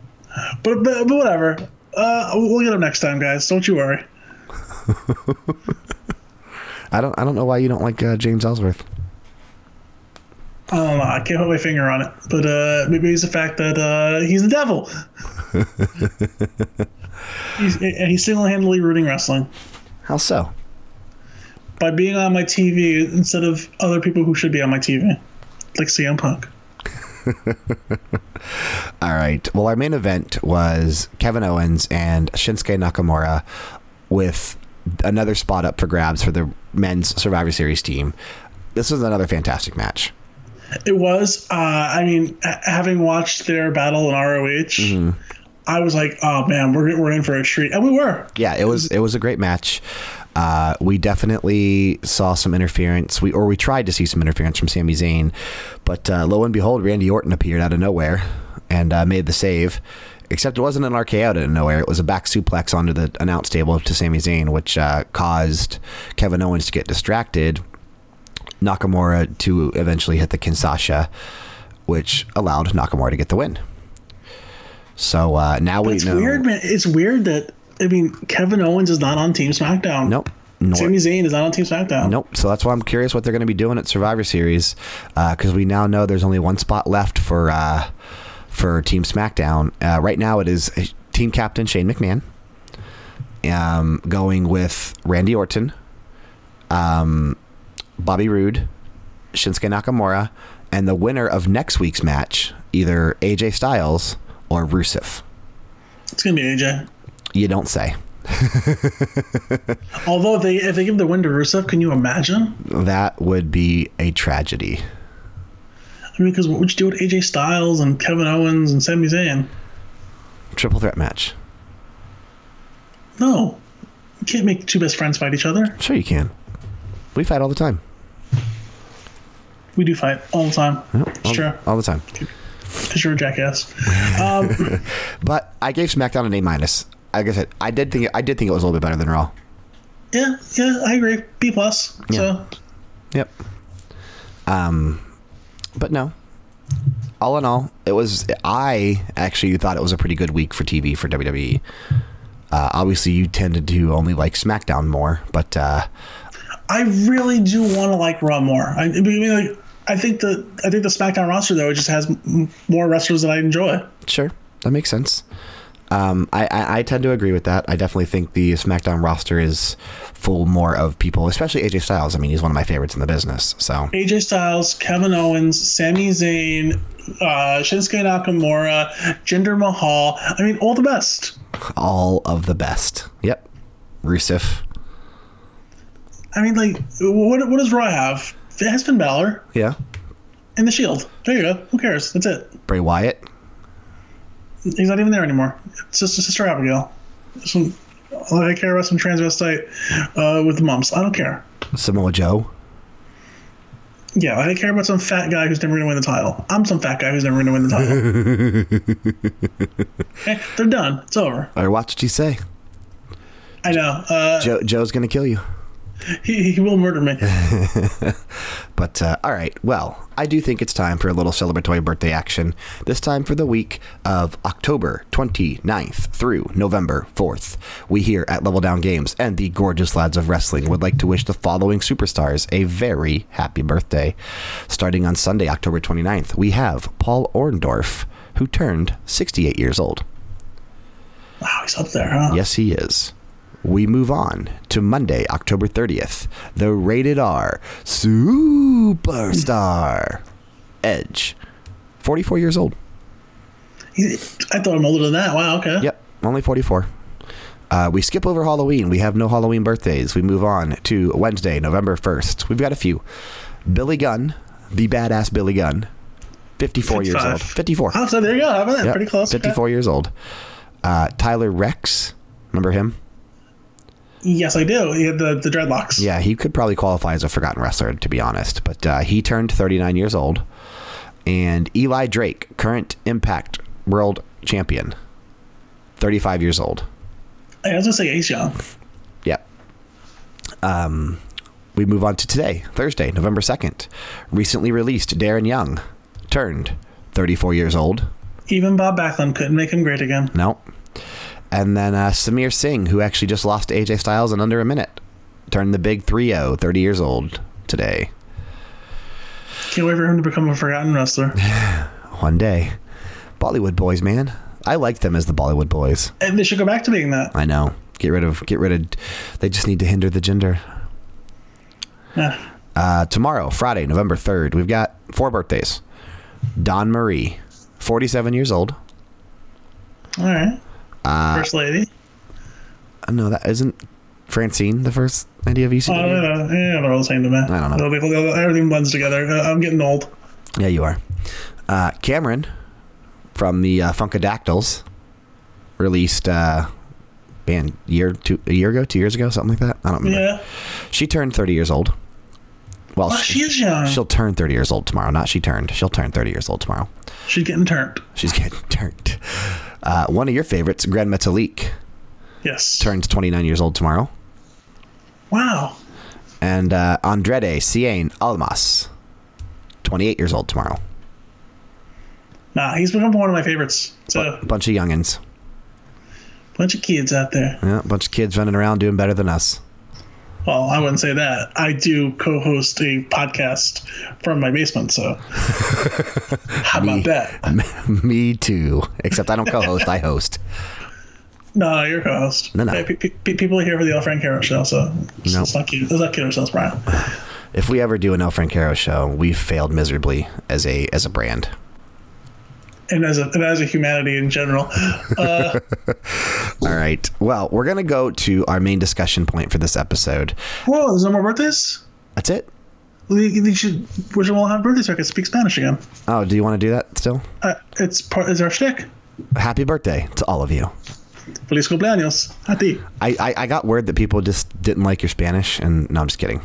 but, but but whatever. Uh, we'll get him next time, guys. Don't you worry." I don't. I don't know why you don't like uh, James Ellsworth. I don't know. I can't put my finger on it, but uh, maybe it's the fact that uh, he's the devil. he's, and he's single-handedly rooting wrestling How so? By being on my TV instead of other people who should be on my TV, like CM Punk. All right. Well, our main event was Kevin Owens and Shinsuke Nakamura with another spot up for grabs for the men's Survivor Series team. This was another fantastic match. It was. Uh, I mean, having watched their battle in ROH, I was like, "Oh man, we're we're in for a treat," and we were. Yeah, it was it was a great match. Uh, we definitely saw some interference. We or we tried to see some interference from Sami Zayn, but uh, lo and behold, Randy Orton appeared out of nowhere and uh, made the save. Except it wasn't an RKO out of nowhere. It was a back suplex onto the announce table to Sami Zayn, which uh, caused Kevin Owens to get distracted. Nakamura to eventually hit the Kinshasa, which allowed Nakamura to get the win. So uh, now we It's know. weird, man. It's weird that I mean, Kevin Owens is not on Team SmackDown. Nope. Nor- Sami Zayn is not on Team SmackDown. Nope. So that's why I'm curious what they're going to be doing at Survivor Series, because we now know there's only one spot left for uh, for Team SmackDown. Uh, right now, it is Team Captain Shane McMahon, um, going with Randy Orton, um, Bobby Roode, Shinsuke Nakamura, and the winner of next week's match, either AJ Styles or Rusev. It's gonna be AJ. You don't say. Although if they if they give the win to Rusev, can you imagine? That would be a tragedy. I mean, because what would you do with AJ Styles and Kevin Owens and Sami Zayn? Triple threat match. No, you can't make two best friends fight each other. Sure, you can. We fight all the time. We do fight all the time. It's all, true. all the time. Because you're a jackass. Um, But I gave SmackDown an A minus. Like I said, I did think I did think it was a little bit better than Raw. yeah, yeah, I agree. B plus. So Yep. Um, but no. All in all, it was. I actually thought it was a pretty good week for TV for WWE. Uh, obviously, you tended to only like SmackDown more, but uh, I really do want to like Raw more. I, I mean, like, I think the I think the SmackDown roster though it just has m- more wrestlers that I enjoy. sure, that makes sense. Um, I, I, I tend to agree with that. I definitely think the SmackDown roster is full more of people, especially AJ Styles. I mean, he's one of my favorites in the business. So AJ Styles, Kevin Owens, Sami Zayn, uh, Shinsuke Nakamura, Jinder Mahal. I mean, all the best. all of the best. Yep. Rusev. I mean, like, what what does Raw have? It has Finn Balor Yeah. and the Shield. There you go. Who cares? That's it. Bray Wyatt. He's not even there anymore. It's just Sister Abigail. Some, I care about some transvestite uh, with the mumps. I don't care. Samoa Joe. Yeah, I care about some fat guy who's never going to win the title. I'm some fat guy who's never going to win the title. Eh, they're done. It's over. Or watch what you say. I know. Uh, Joe, Joe's going to kill you. he, he will murder me. But, uh, all right. Well, I do think it's time for a little celebratory birthday action. This time for the week of October 29th through November 4th. We here at Level Down Games and the gorgeous lads of wrestling would like to wish the following superstars a very happy birthday. Starting on Sunday, October 29th, we have Paul Orndorff, who turned 68 years old. Wow, he's up there, huh? Yes, he is. We move on to Monday, October 30th, the rated R superstar Edge, 44 years old. I thought I'm older than that. Wow, okay. Yep, only 44. Uh, we skip over Halloween. We have no Halloween birthdays. We move on to Wednesday, November 1st. We've got a few. Billy Gunn, the badass Billy Gunn, 54 years old. 54. Oh, so there you go. How about that? Yep, Pretty close. okay. 54 years old. Uh, Tyler Reks, remember him? Yes, I do. He had the, the dreadlocks. Yeah, he could probably qualify as a forgotten wrestler, to be honest. But uh, he turned 39 years old. And Eli Drake, current Impact World Champion, 35 years old. I was going to say he's young. Yep. Um, we move on to today, Thursday, November 2nd. Recently released Darren Young, turned 34 years old. Even Bob Backlund couldn't make him great again. Nope. And then uh, Samir Singh, who actually just lost to AJ Styles in under a minute, turned the big 3-0, 30 years old today. Can't wait for him to become a forgotten wrestler. One day. Bollywood boys, man. I like them as the Bollywood boys. and they should go back to being that. I know. Get rid of get rid of they just need to hinder the gender. Yeah. Uh, tomorrow, Friday, November 3rd, we've got four birthdays. Dawn Marie, 47 years old. All right. Uh, First lady. Uh, no, that isn't Francine the first idea of Oh, ECW. yeah, yeah, they're all the same to me. I don't know. They'll be- they'll- everything blends together. Uh, I'm getting old. Yeah, you are. Uh, Cameron from the uh, Funkadactyls released uh, man year two a year ago, two years ago, something like that. I don't remember. Yeah. She turned 30 years old. Well, Oh, she, she is young. she'll turn 30 years old tomorrow. Not she turned. She'll turn 30 years old tomorrow. She's getting turned. She's getting turned. Uh, one of your favorites, Gran Metalik, Yes. turns 29 years old tomorrow. Wow. And uh, Andrade Cien Almas, 28 years old tomorrow. Nah, he's become one of my favorites. It's a bunch of youngins. bunch of kids out there. Yeah, a bunch of kids running around doing better than us. Well, I wouldn't say that. I do co-host a podcast from my basement, so how Me. about that? Me too. Except I don't co-host. I host. No, you're co-host. No, no. Hey, pe- pe- people are here for the El Francaro show, so No. it's not cute. Let's not kid ourselves, Brian. If we ever do an El Francaro show, we've failed miserably as a as a brand. And as a and as a humanity in general, uh, All right. Well, we're gonna go to our main discussion point for this episode. whoa, there's no more birthdays. That's it. We, we should wish them all happy birthday so I can speak Spanish again. Oh, do you want to do that still? Uh, it's part. It's our shtick. Happy birthday to all of you. Feliz cumpleaños. A ti. I, I, I got word that people just didn't like your Spanish, and no, I'm just kidding.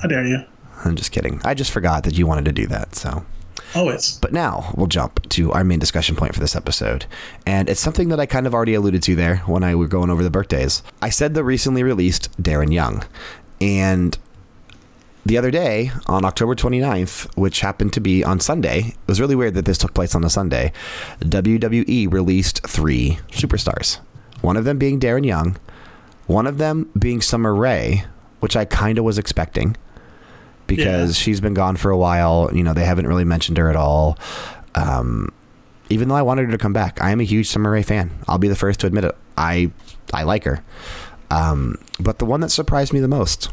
How dare you? I'm just kidding. I just forgot that you wanted to do that. So, Always. but now we'll jump to our main discussion point for this episode, and it's something that I kind of already alluded to there when I were going over the birthdays. I said the recently released Darren Young, and the other day on October 29th, which happened to be on Sunday, it was really weird that this took place on a Sunday. WWE released three superstars. One of them being Darren Young, one of them being Summer Rae, which I kind of was expecting because Yeah. she's been gone for a while. You know, they haven't really mentioned her at all. Um, even though I wanted her to come back, I am a huge Summer Rae fan. I'll be the first to admit it. I I like her. Um, but the one that surprised me the most,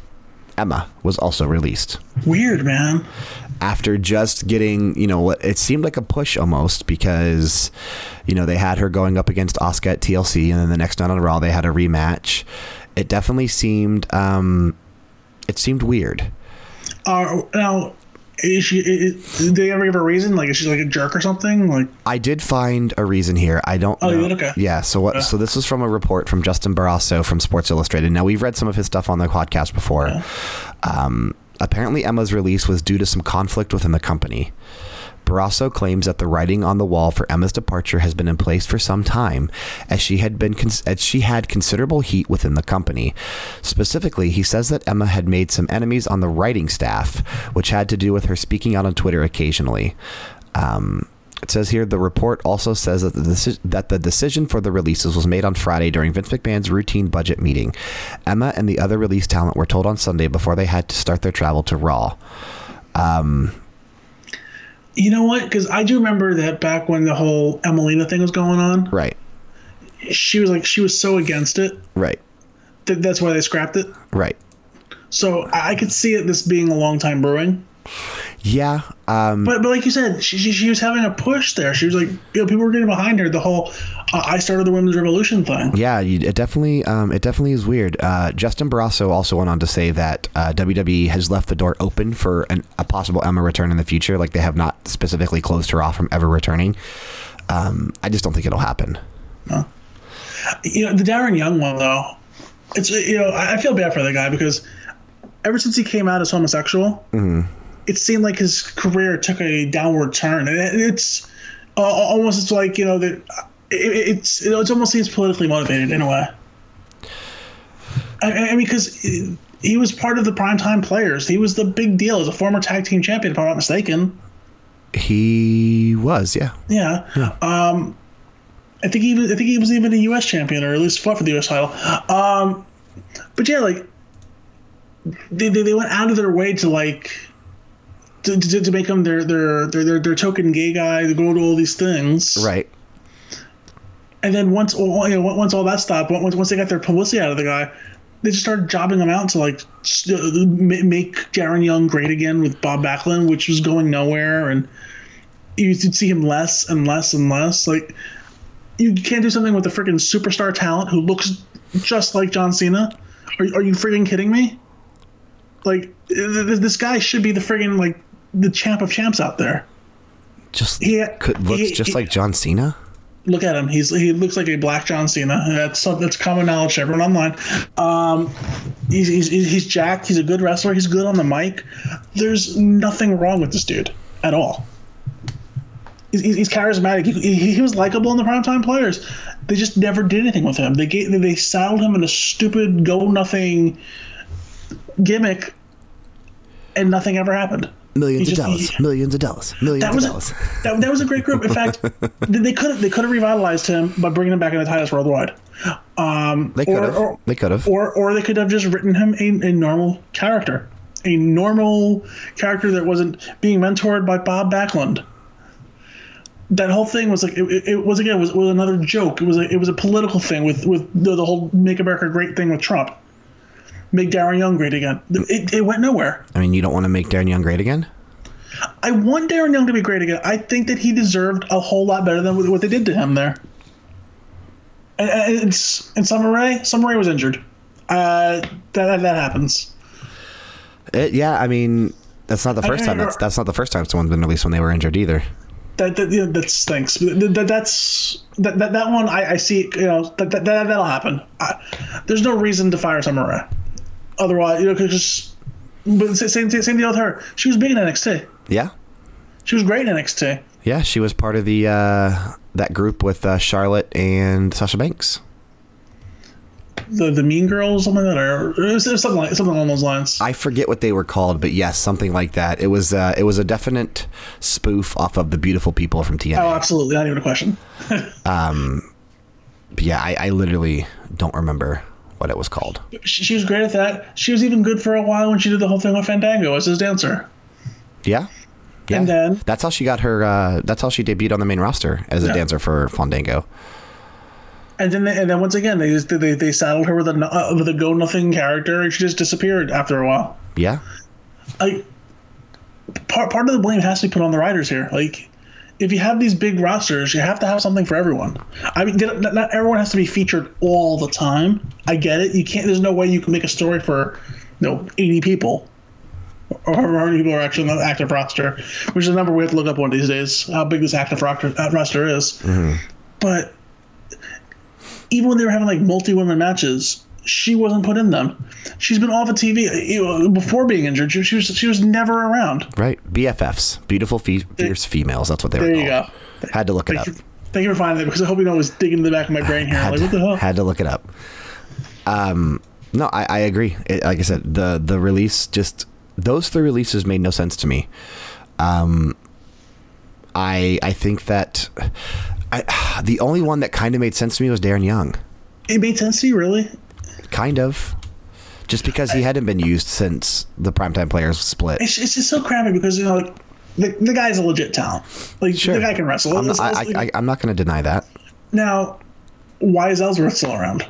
Emma, was also released Weird, man. after just getting, you know, what it seemed like a push almost because, you know, they had her going up against Asuka at TLC, and then the next night on Raw they had a rematch. It definitely seemed, um, it seemed weird. Uh, now, is she? Is, did they ever give a reason? Like, is she like a jerk or something? Like, I did find a reason here. I don't. Oh, know. Okay. Yeah. So what? Yeah. So this was from a report from Justin Barrasso from Sports Illustrated. Now we've read some of his stuff on the podcast before. Yeah. Um, apparently, Emma's release was due to some conflict within the company. Barrasso claims that the writing on the wall for Emma's departure has been in place for some time, as she had been as she had considerable heat within the company. Specifically, he says that Emma had made some enemies on the writing staff, which had to do with her speaking out on Twitter occasionally. Um, it says here the report also says that the, that the decision for the releases was made on Friday during Vince McMahon's routine budget meeting. Emma and the other release talent were told on Sunday before they had to start their travel to Raw. You know what? Because I do remember that back when the whole Emmalina thing was going on, Right, she was like, she was so against it right, that that's why they scrapped it. right. So I I could see it this being a long time brewing. Yeah, um, But but like you said, she, she, she was having a push there. She was like, you know, people were getting behind her. The whole uh, I started the women's revolution thing. yeah, you, it definitely, um, it definitely is weird. Uh, Justin Barrasso also went on to say that uh, WWE has left the door open for an, a possible Emma return in the future. Like they have not specifically closed her off from ever returning. Um, I just don't think it'll happen. You know, the Darren Young one though, it's you know I I feel bad for the guy because ever since he came out as homosexual, it seemed like his career took a downward turn, and it- it's uh, almost it's like you know that it, it's it, almost seems politically motivated in a way. I, I mean, because he, was part of the primetime players. He was the big deal as a former tag team champion, if I'm not mistaken. He was, yeah. Yeah. Um, I think he was, I think he was even a U.S. champion, or at least fought for the U.S. title. Um, but yeah, like they, they, they went out of their way to like to, to, to make him their their, their their their token gay guy to go to all these things. Right. and then once all- you know, once all that stopped once once they got their publicity out of the guy they just started jobbing him out to like uh, ma- make Darren Young great again with Bob Backlund which was going nowhere. And you could see him less and less and less. Like you can't do something with a freaking superstar talent who looks just like John Cena. Are, are you freaking kidding me? Like th- th- this guy should be the friggin' like the champ of champs out there Just he could looks he- just he- like John Cena. look at him. He's he looks like a black John Cena. That's that's common knowledge to everyone online. Um, he's, he's he's jacked. He's a good wrestler. He's good on the mic. There's nothing wrong with this dude at all. He's, he's he's charismatic. He, he, he was likable in the primetime players. They just never did anything with him. They gave, they saddled him in a stupid go nothing gimmick, and nothing ever happened. Millions of dollars. he- millions of dollars. Millions That of was a, dollars. that, that was a great group. In fact, they could have they could have revitalized him by bringing him back into Titus Worldwide. Um, They could have. or- They could have. or or they could have just written him a, a normal character, a normal character that wasn't being mentored by Bob Backlund. That whole thing was like it, it- it was again was, was another joke. It was a, it was a political thing with with the, the whole "Make America Great" thing with Trump. Make Darren Young great again. It, it went nowhere. I mean, you don't want to make Darren Young great again? I want Darren Young to be great again. I think that he deserved a whole lot better than what they did to him there. And, and it's and Summer Rae. Summer Rae was injured. Uh, that that happens. It, yeah, I mean, that's not the first time. That's that's not the first time someone's been released when they were injured either. That that, that stinks. That, that, that's that, that that one. I, I see. You know that, that, that that'll happen. I, there's no reason to fire Summer Rae. Otherwise, you know, because but same same deal with her. She was big in NXT. Yeah, She was great in NXT. yeah, she was part of the uh, that group with uh, Charlotte and Sasha Banks. The the Mean Girls, something like that, or something like something along those lines. I forget what they were called, but yes, something like that. It was uh, it was a definite spoof off of the beautiful people from TNA. Oh, absolutely, not even a question. But yeah, I, I literally don't remember what it was called. She, was great at that. She was even good for a while when she did the whole thing with Fandango as his dancer. Yeah. Yeah. And then- that's how she got her. Uh, that's how she debuted on the main roster as a Yeah. dancer for Fandango. And then, they, and then once again, they just they, they saddled her with a uh, with a go nothing character, and she just disappeared after a while. Yeah. Like part part of the blame has to be put on the writers here. Like if you have these big rosters, you have to have something for everyone. I mean, not, everyone has to be featured all the time. I get it. You can't. There's no way you can make a story for you know 80 people. Or however many people are actually on the active roster, which is a number we have to look up one of these days. How big this active roster, uh, roster is. But even when they were having like multi women matches, she wasn't put in them. She's been off of TV you know, before being injured. She, she was she was never around. Right. BFFs. Beautiful, fe- fierce females. That's what they were called. There you called. go. Had to look it Thank up. you, thank you for finding that because I hope you know I was digging in the back of my brain here. Had, Like what the hell? had to look it up. Um, no, I, I agree. It, like I said, the the release just those three releases made no sense to me. Um, I I think that I, the only one that kind of made sense to me was Darren Young. It made sense to you, really? Kind of. Just because he hadn't been used since the primetime players split. It's, it's just so crappy because you know like the, the guy's a legit talent. Like Sure. the guy can wrestle. I'm not, I, I, I, I'm not going to deny that. now, why is Ellsworth still around?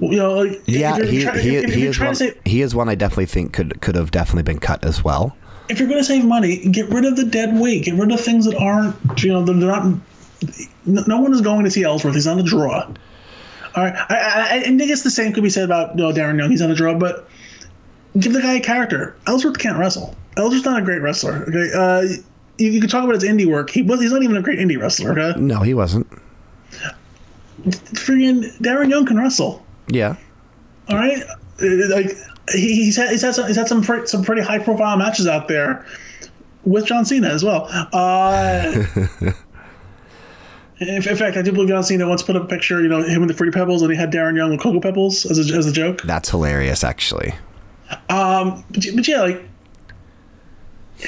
You know, like Yeah, he, try- he, he is one. he is one I definitely think could could have definitely been cut as well. if you're going to save money, get rid of the dead weight. Get rid of things that aren't, you know, they're not. No no one is going to see Ellsworth. He's not a draw. All right, I, I, I and I guess the same could be said about you know, Darren Young. He's on a draw, but give the guy a character. Ellsworth can't wrestle. Ellsworth's not a great wrestler. Okay, uh, you, you can talk about his indie work. He was. He's not even a great indie wrestler. Okay, No, he wasn't. freaking Darren Young can wrestle. Yeah. All right, Uh, like he, he's had he's had some he's had some pre- some pretty high profile matches out there with John Cena as well. Uh, in, in fact, I do believe John Cena once put up a picture, you know, him with the Fruity Pebbles, and he had Darren Young with Cocoa Pebbles as a, as a joke. That's hilarious, actually. Um, but, but yeah, like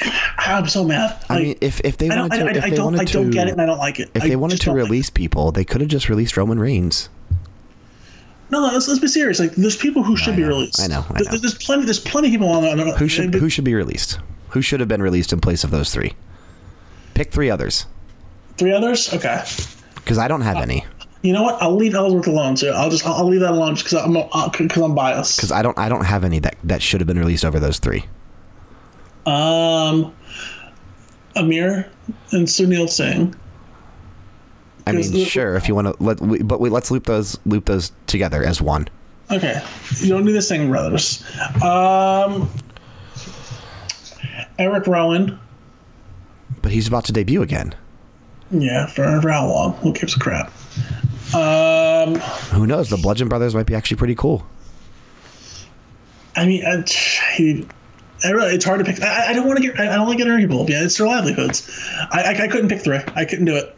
I'm so mad. Like, I mean, if, if they wanted I, to, I, if I don't, I don't to, get it, and I don't like it. if they wanted to don't like release people, they could have just released Roman Reigns. No, let's, let's be serious. Like, there's people who should be know, released. I know, know. There's plenty. There's plenty of people on there. Who should who should be released? Who should have been released in place of those three? Pick three others, Three others. Okay. because I don't have any. You know what? I'll leave Ellsworth alone too. I'll just I'll, leave that alone just because I'm because I'm biased. Because I don't I don't have any that that should have been released over those three. Um, Amir and Sunil Singh. I mean, the- sure, if you want to let, we, but we, let's loop those loop those together as one. Okay, you don't do the Singh brothers. Um, Eric Rowan. But he's about to debut again. Yeah, for, for how long? Who gives a crap? Um, Who knows? The Bludgeon Brothers might be actually pretty cool. I mean, I, I really, it's hard to pick. I, I don't want to get. I don't want to get arguable. Yeah, it's their livelihoods. I, I, I couldn't pick three. I couldn't do it.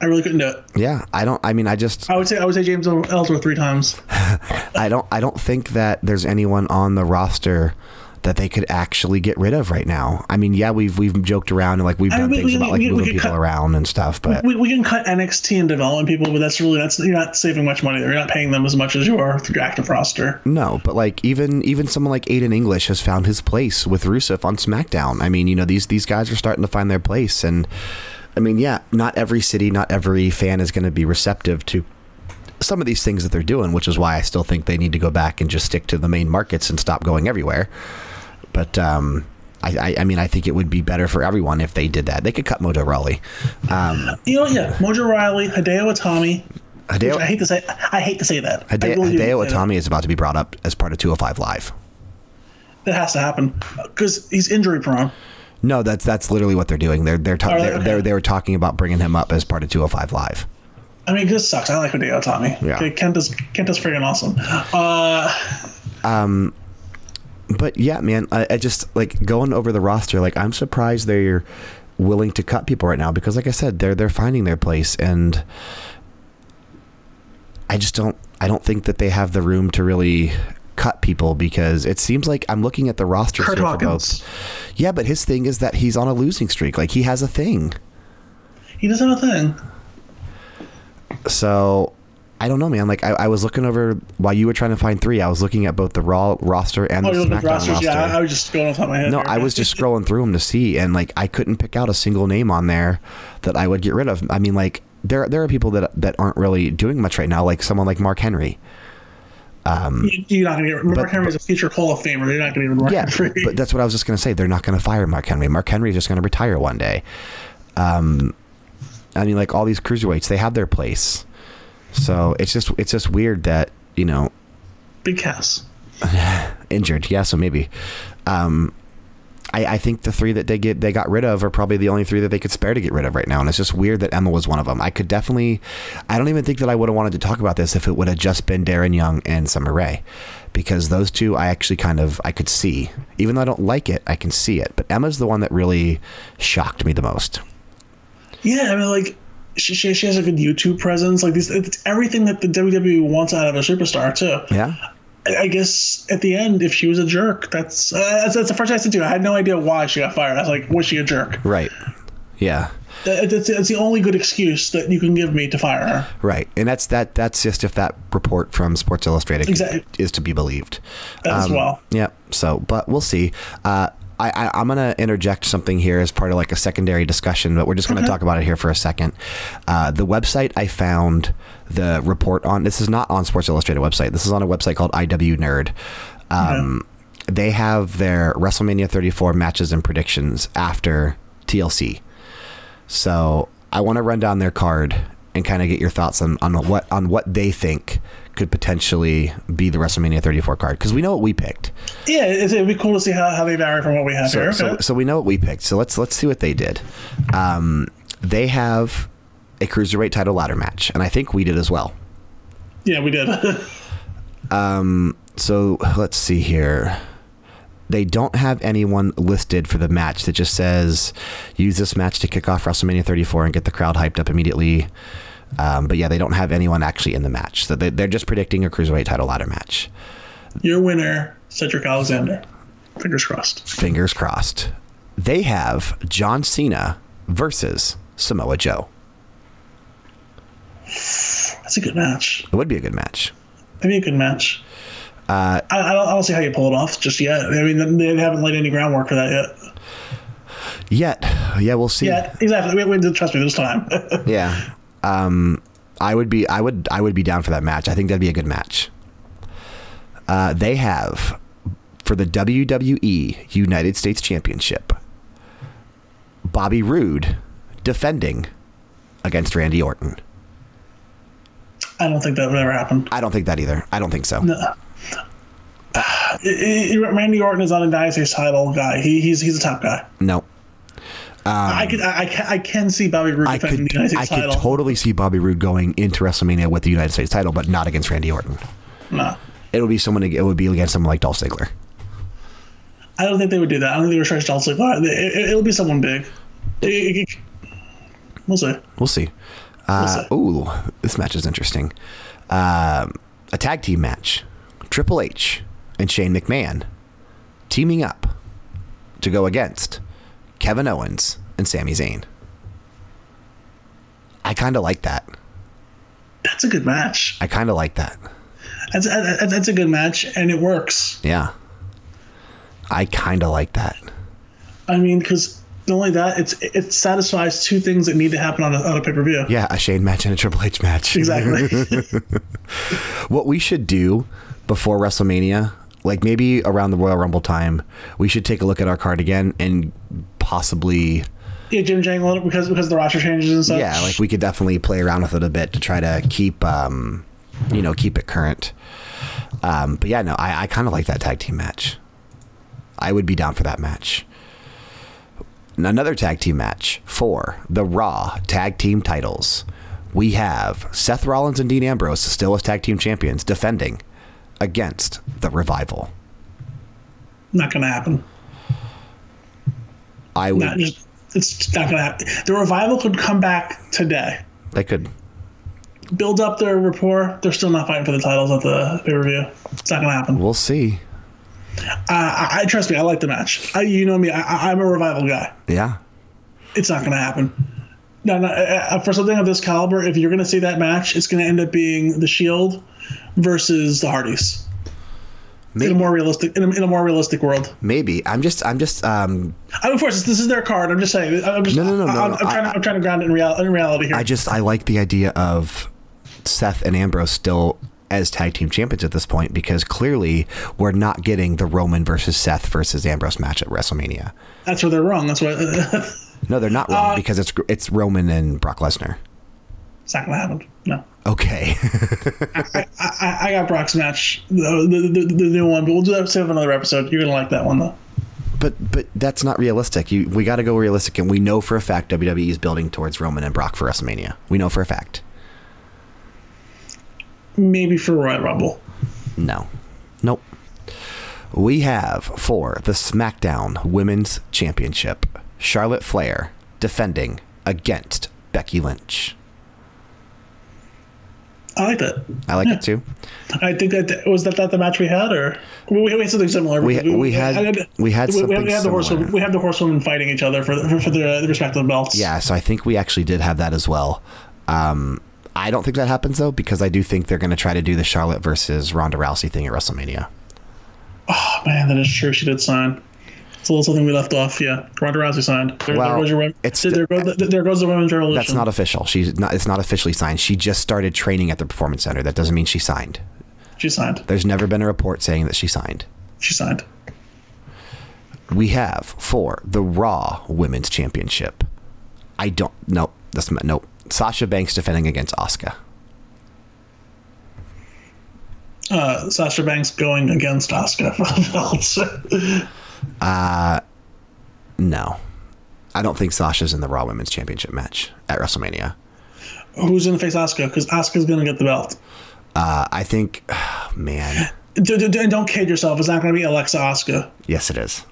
I really couldn't do it. Yeah, I don't. I mean, I just I would say I would say James Ellsworth three times. I don't I don't think that there's anyone on the roster that they could actually get rid of right now. I mean, yeah, we've we've joked around and like we've I done mean, things we- about like we- we moving could people cut- around and stuff, but We, we can cut NXT and development people, but that's really that's you're not saving much money. there. You're not paying them as much as you are through your active roster. no, but like even even someone like Aiden English has found his place with Rusev on SmackDown. I mean, you know, these these guys are starting to find their place and I mean, yeah, not every city, not every fan is going to be receptive to some of these things that they're doing, which is why I still think they need to go back and just stick to the main markets and stop going everywhere. But um, I, I, I mean, I think it would be better for everyone if they did that. They could cut Mojo Rawley. Um, You know, yeah, Mojo Rawley, Hideo Itami. Which I Hideo, hate to say, I hate to say that. Hideo, really Hideo hate to say Itami is about to be brought up as part of 205 Live. That. Has to happen because he's injury prone. No, that's that's literally what they're doing. They're they're, they're, okay. they're they were talking about bringing him up as part of 205 Live. I mean, this sucks. I like Hideo Itami. Yeah. Okay, Kent is Kent is freaking awesome. Uh, But yeah, man, I, I just like going over the roster. Like I'm surprised they're willing to cut people right now because, like I said, they're they're finding their place, and I just don't. I don't think that they have the room to really cut people because it seems like I'm looking at the roster Curt here for Hawkins. both. Yeah, but his thing is that he's on a losing streak. Like he has a thing. he doesn't have a thing. So I don't know, man. Like I, I was looking over while you were trying to find three. I was looking at both the Raw roster and Oh, the SmackDown rosters. roster. Yeah, I, was just going off the top of my head. No, here. I was just scrolling through them to see, and like I couldn't pick out a single name on there that I would get rid of. I mean, like there there are people that that aren't really doing much right now, like someone like Mark Henry. You- You're not going to get Mark but- Henry's a future Hall of Famer. You're not going to get Mark Yeah, Henry. but that's what I was just gonna say. They're not gonna fire Mark Henry. Mark Henry is just gonna retire one day. Um, I mean, like all these cruiserweights, they have their place. So it's just it's just weird that you know Big Cass. injured. Yeah, so maybe. Um, I, I think the three that they get they got rid of are probably the only three that they could spare to get rid of right now, and it's just weird that Emma was one of them. I could definitely, I don't even think that I would have wanted to talk about this if it would have just been Darren Young and Summer Rae, because those two I actually kind of I could see, even though I don't like it, I can see it. But Emma's the one that really shocked me the most. Yeah, I mean, like she, she, she has a good YouTube presence. Like this, it's everything that the WWE wants out of a superstar too. Yeah, I, I guess at the end, if she was a jerk, that's uh, that's, that's the first I said to. I had no idea why she got fired. I was like, was she a jerk? right. Yeah. That, that's, that's the only good excuse that you can give me to fire her. Right, and that's that. That's just if that report from Sports Illustrated Exactly. is to be believed. As well. Yep. So, but we'll see. Uh, I, I, I'm going to interject something here as part of like a secondary discussion, but we're just going to Okay. talk about it here for a second. Uh, the website I found the report on, this is not on Sports Illustrated website. This is on a website called IW Nerd. Um, They have their WrestleMania 34 matches and predictions after TLC. So I want to run down their card and kind of get your thoughts on, on what on what they think could potentially be the WrestleMania 34 card because we know what we picked. Yeah, it, it'd be cool to see how, how they vary from what we have So, here. so, Okay. so we know what we picked. So let's let's see what they did. Um, they have a cruiserweight title ladder match, and I think we did as well. yeah, we did. um, So let's see here. They don't have anyone listed for the match that just says use this match to kick off WrestleMania 34 and get the crowd hyped up immediately. Um, but yeah, they don't have anyone actually in the match. So they, they're just predicting a cruiserweight title ladder match. Your winner, Cedric Alexander. Fingers crossed. Fingers crossed. They have John Cena versus Samoa Joe. That's a good match. It would be a good match. It'd be a good match. Uh, I, I, don't, I don't see how you pull it off just yet. I mean, they haven't laid any groundwork for that yet. Yet, yeah, we'll see. Yeah, exactly. We, we, trust me, this time. yeah, um, I would be, I would, I would be down for that match. I think that'd be a good match. Uh, they have for the WWE United States Championship. Bobby Roode defending against Randy Orton. I don't think that would ever happen. I don't think that either. I don't think so. No. Randy Orton is not a United States title guy. He, he's he's a top guy. No. Um, I could I, I, can see Bobby Roode I defending could, the United States I title. could totally see Bobby Roode going into WrestleMania with the United States title, but not against Randy Orton. No. It would be someone. It would be against someone like Dolph Ziggler. I don't think they would do that. I don't think they would stretch Dolph Ziggler. It, will be someone big. we'll see. We'll see. Uh, we'll see. Ooh, this match is interesting. Uh, a tag team match. Triple H and Shane McMahon teaming up to go against Kevin Owens and Sami Zayn. I kind of like that. That's a good match. I kind of like that. That's, that's a good match, and it works. Yeah. I kind of like that. I mean, because not only that, it's it satisfies two things that need to happen on a, on a pay per view. Yeah, a Shane match and a Triple H match. Exactly. what we should do before WrestleMania, like maybe around the Royal Rumble time, we should take a look at our card again and possibly. Yeah, Jim Jangle because because the roster changes and stuff. Yeah, like we could definitely play around with it a bit to try to keep, um, you know, keep it current. Um, but yeah, no, I, I kind of like that tag team match. I would be down for that match. Another tag team match for the Raw tag team titles. We have Seth Rollins and Dean Ambrose still as tag team champions defending against the Revival. Not going to happen. I would. Not it's not going to happen. The Revival could come back today. They could build up their rapport. They're still not fighting for the titles at the pay per view. It's not going to happen. We'll see. I, I, trust me. I like the match. I, you know me. I, am a revival guy. Yeah. It's not going to happen. No, no. Uh, uh, for something of this caliber, if you're going to see that match, it's going to end up being the Shield versus the Hardys. Maybe. In a more realistic, in a, in a, more realistic world. Maybe I'm just, I'm just. um I mean, of course, this is their card. I'm just saying. I'm just. No, no, no, no. I'm, I'm, trying, I, to, I'm trying to ground it in, real, in reality here. I just, I like the idea of Seth and Ambrose still as tag team champions at this point because clearly we're not getting the Roman versus Seth versus Ambrose match at WrestleMania. That's where they're wrong. That's why. no, they're not wrong uh, because it's it's Roman and Brock Lesnar. It's not gonna happen. No. Okay. I, I, I, got Brock's match, the, the, the, the new one, but we'll do that. Save another episode. You're gonna like that one though. But but that's not realistic. You we got to go realistic, and we know for a fact WWE is building towards Roman and Brock for WrestleMania. We know for a fact. Maybe for Royal Rumble. No. Nope. We have for the SmackDown Women's Championship Charlotte Flair defending against Becky Lynch. I like that. I like yeah. it too. I think that was that, that the match we had, or we, we had something similar. We, we, we had we had we, we had the horsewomen we had the horsewomen fighting each other for for, for the, the respective belts. Yeah, so I think we actually did have that as well. Um, I don't think that happens though because I do think they're going to try to do the Charlotte versus Ronda Rousey thing at WrestleMania. Oh man, that is true. She did sign. It's a little something we left off. Yeah, Ronda Rousey signed. There, well, there, your, it's there, goes, there goes the women's revolution. That's not official. She's not. It's not officially signed. She just started training at the performance center. That doesn't mean she signed. She signed. There's never been a report saying that she signed. She signed. We have for the Raw Women's Championship. I don't. Nope. That's nope. Sasha Banks defending against Asuka. Uh, Sasha Banks going against Asuka for the belts. Uh, no. I don't think Sasha's in the Raw Women's Championship match at WrestleMania. Who's going to face Asuka? Because Asuka's going to get the belt. Uh, I think, oh, man. And don't kid yourself. It's not going to be Alexa Asuka. Yes, it is.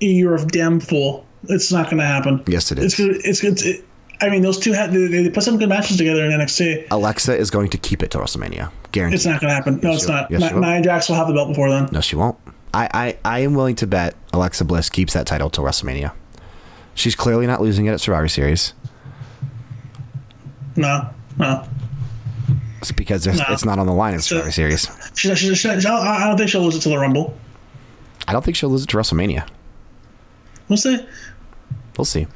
You're a damn fool. It's not going to happen. Yes, it is. It's, it's, it's it, I mean, those two had they, put some good matches together in NXT. Alexa is going to keep it to WrestleMania. Guaranteed. It's not going to happen. No, yes, it's not. Yes, Nia Jax will have the belt before then. No, she won't. I, I, I am willing to bet Alexa Bliss keeps that title till WrestleMania. She's clearly not losing it at Survivor Series. No, no. It's because No. it's not on the line in Survivor Series. She, she, she, she- I don't think she'll lose it to the Rumble. I don't think she'll lose it to WrestleMania. We'll see. We'll see.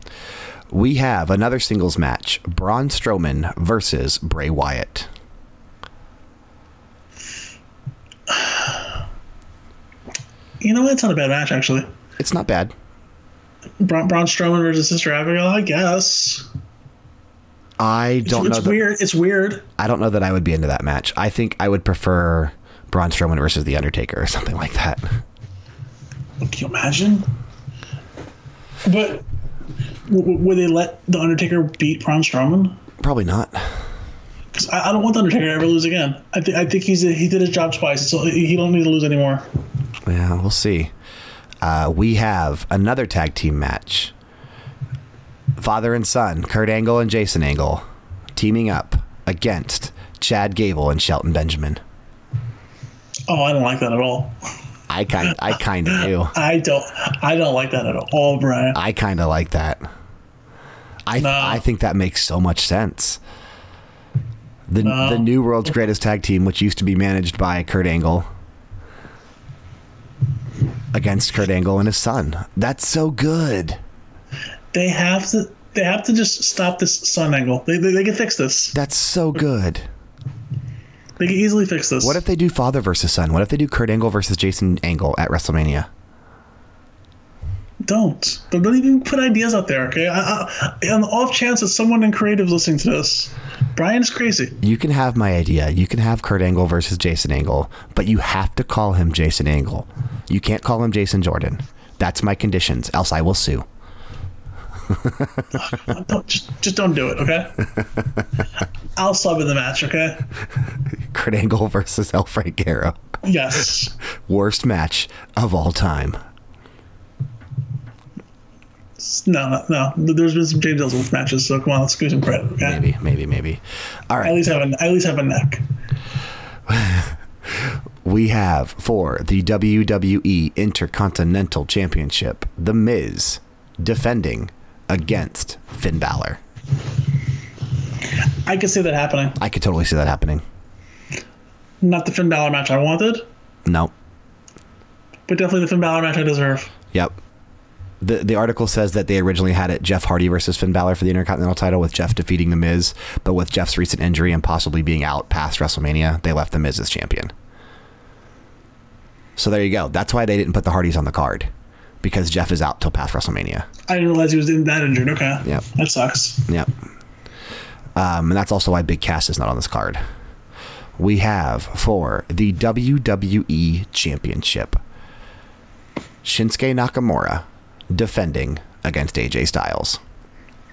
We have another singles match: Braun Strowman versus Bray Wyatt. You know what? It's not a bad match, actually. It's not bad. Braun, Braun Strowman versus Sister Abigail, I guess. I don't know. it's That, weird. It's weird. I don't know that I would be into that match. I think I would prefer Braun Strowman versus The Undertaker or something like that. Can you imagine? But w- w- would they let the Undertaker beat Braun Strowman? Probably not. 'Cause I, I don't want the Undertaker to ever lose again. I, th- I think he's he did his job twice, so he don't need to lose anymore. Yeah, we'll see. Uh, we have another tag team match. Father and son, Kurt Angle and Jason Angle, teaming up against Chad Gable and Shelton Benjamin. Oh, I don't like that at all. I kind, I kind of do. I don't. I don't like that at all, Brian. I kind of like that. I No. I think that makes so much sense. The No. the new world's greatest tag team, which used to be managed by Kurt Angle, against Kurt Angle and his son. That's so good. They have to. They have to just stop this sun angle. They, they, they can fix this. That's so good. They can easily fix this. What if they do father versus son? What if they do Kurt Angle versus Jason Angle at WrestleMania? Don't? Don't don't even put ideas out there, okay? I, I, on the off chance that someone in creative is listening to this, Brian's crazy. You can have my idea. You can have Kurt Angle versus Jason Angle, but you have to call him Jason Angle. You can't call him Jason Jordan. That's my conditions, else I will sue. Don't, just, just don't do it, okay? I'll sub in the match, okay? Kurt Angle versus El Guerrero. Yes. Worst match of all time. No, no, no. There's been some James Ellsworth matches, so come on, let's give him credit, okay? Maybe, maybe, maybe. All At least have a, at least have a neck. We have for the WWE Intercontinental Championship, The Miz defending against Finn Balor. I could see that happening. I could totally see that happening. Not the Finn Balor match I wanted, No. but definitely the Finn Balor match I deserve. Yep. The the article says that they originally had it Jeff Hardy versus Finn Balor for the Intercontinental title with Jeff defeating The Miz, but with Jeff's recent injury and possibly being out past WrestleMania, they left The Miz as champion. So there you go. That's why they didn't put the Hardys on the card. Because Jeff is out till past WrestleMania. I didn't realize he was in that injured. Okay. Yep. That sucks. Yep. Um, and that's also why Big Cass is not on this card. We have for the WWE Championship Shinsuke Nakamura defending against AJ Styles.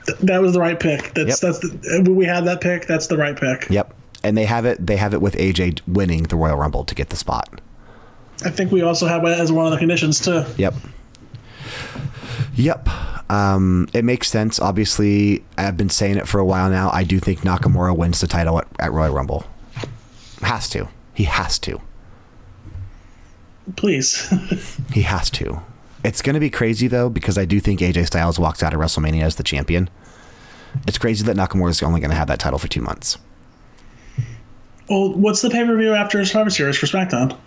Th- that was the right pick. That's Yep. that's the, when we had that pick. That's the right pick. Yep. And they have it they have it with AJ winning the Royal Rumble to get the spot. I think we also have it as one of the conditions too. Yep. Yep. Um, it makes sense. Obviously, I've been saying it for a while now. I do think Nakamura wins the title at, at Royal Rumble. Has to. He has to. Please. He has to. It's going to be crazy though because I do think AJ Styles walks out of WrestleMania as the champion. It's crazy that Nakamura is only going to have that title for two months. well, what's the pay per view after Survivor Series for SmackDown?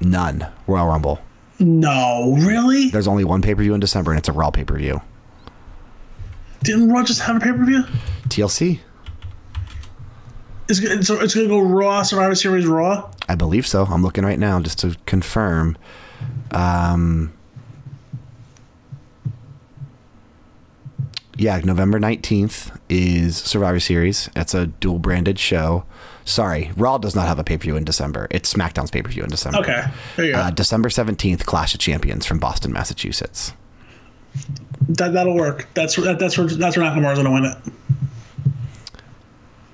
None. Royal Rumble. No, really? There's only one pay per view in December, and it's a Raw pay per view. Didn't Raw just have a pay per view? TLC. It's, it's, it's gonna go Raw Survivor Series Raw. I believe so. I'm looking right now just to confirm. Um, yeah, November 19th is Survivor Series. It's a dual branded show. Sorry, Raw does not have a pay per view in December. It's SmackDown's pay per view in December. Okay, there you go. Uh, December 17th, Clash of Champions from Boston, Massachusetts. that that'll work. That's that, that's where that's where Nakamura's gonna win it.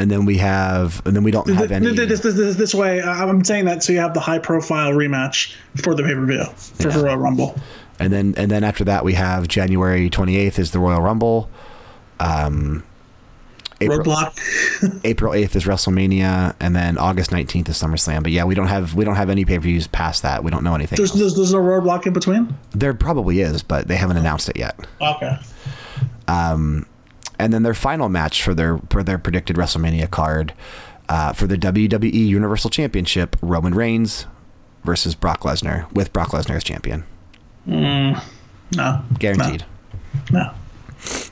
And then we have, and then we don't have any. This, this, this, this way, I- I'm saying that so you have the high profile rematch for the pay per view for, for Royal Rumble. And then and then after that we have January 28th is the Royal Rumble. Um April, Roadblock. April 8th is WrestleMania and then August 19th is SummerSlam. But yeah, we don't have we don't have any pay-per-views past that. We don't know anything. There's, there's there's no roadblock in between. There probably is, but they haven't announced it yet. Okay. Um, And then their final match for their for their predicted WrestleMania card uh, for the WWE Universal Championship, Roman Reigns versus Brock Lesnar, with Brock Lesnar as champion. No. Guaranteed. No.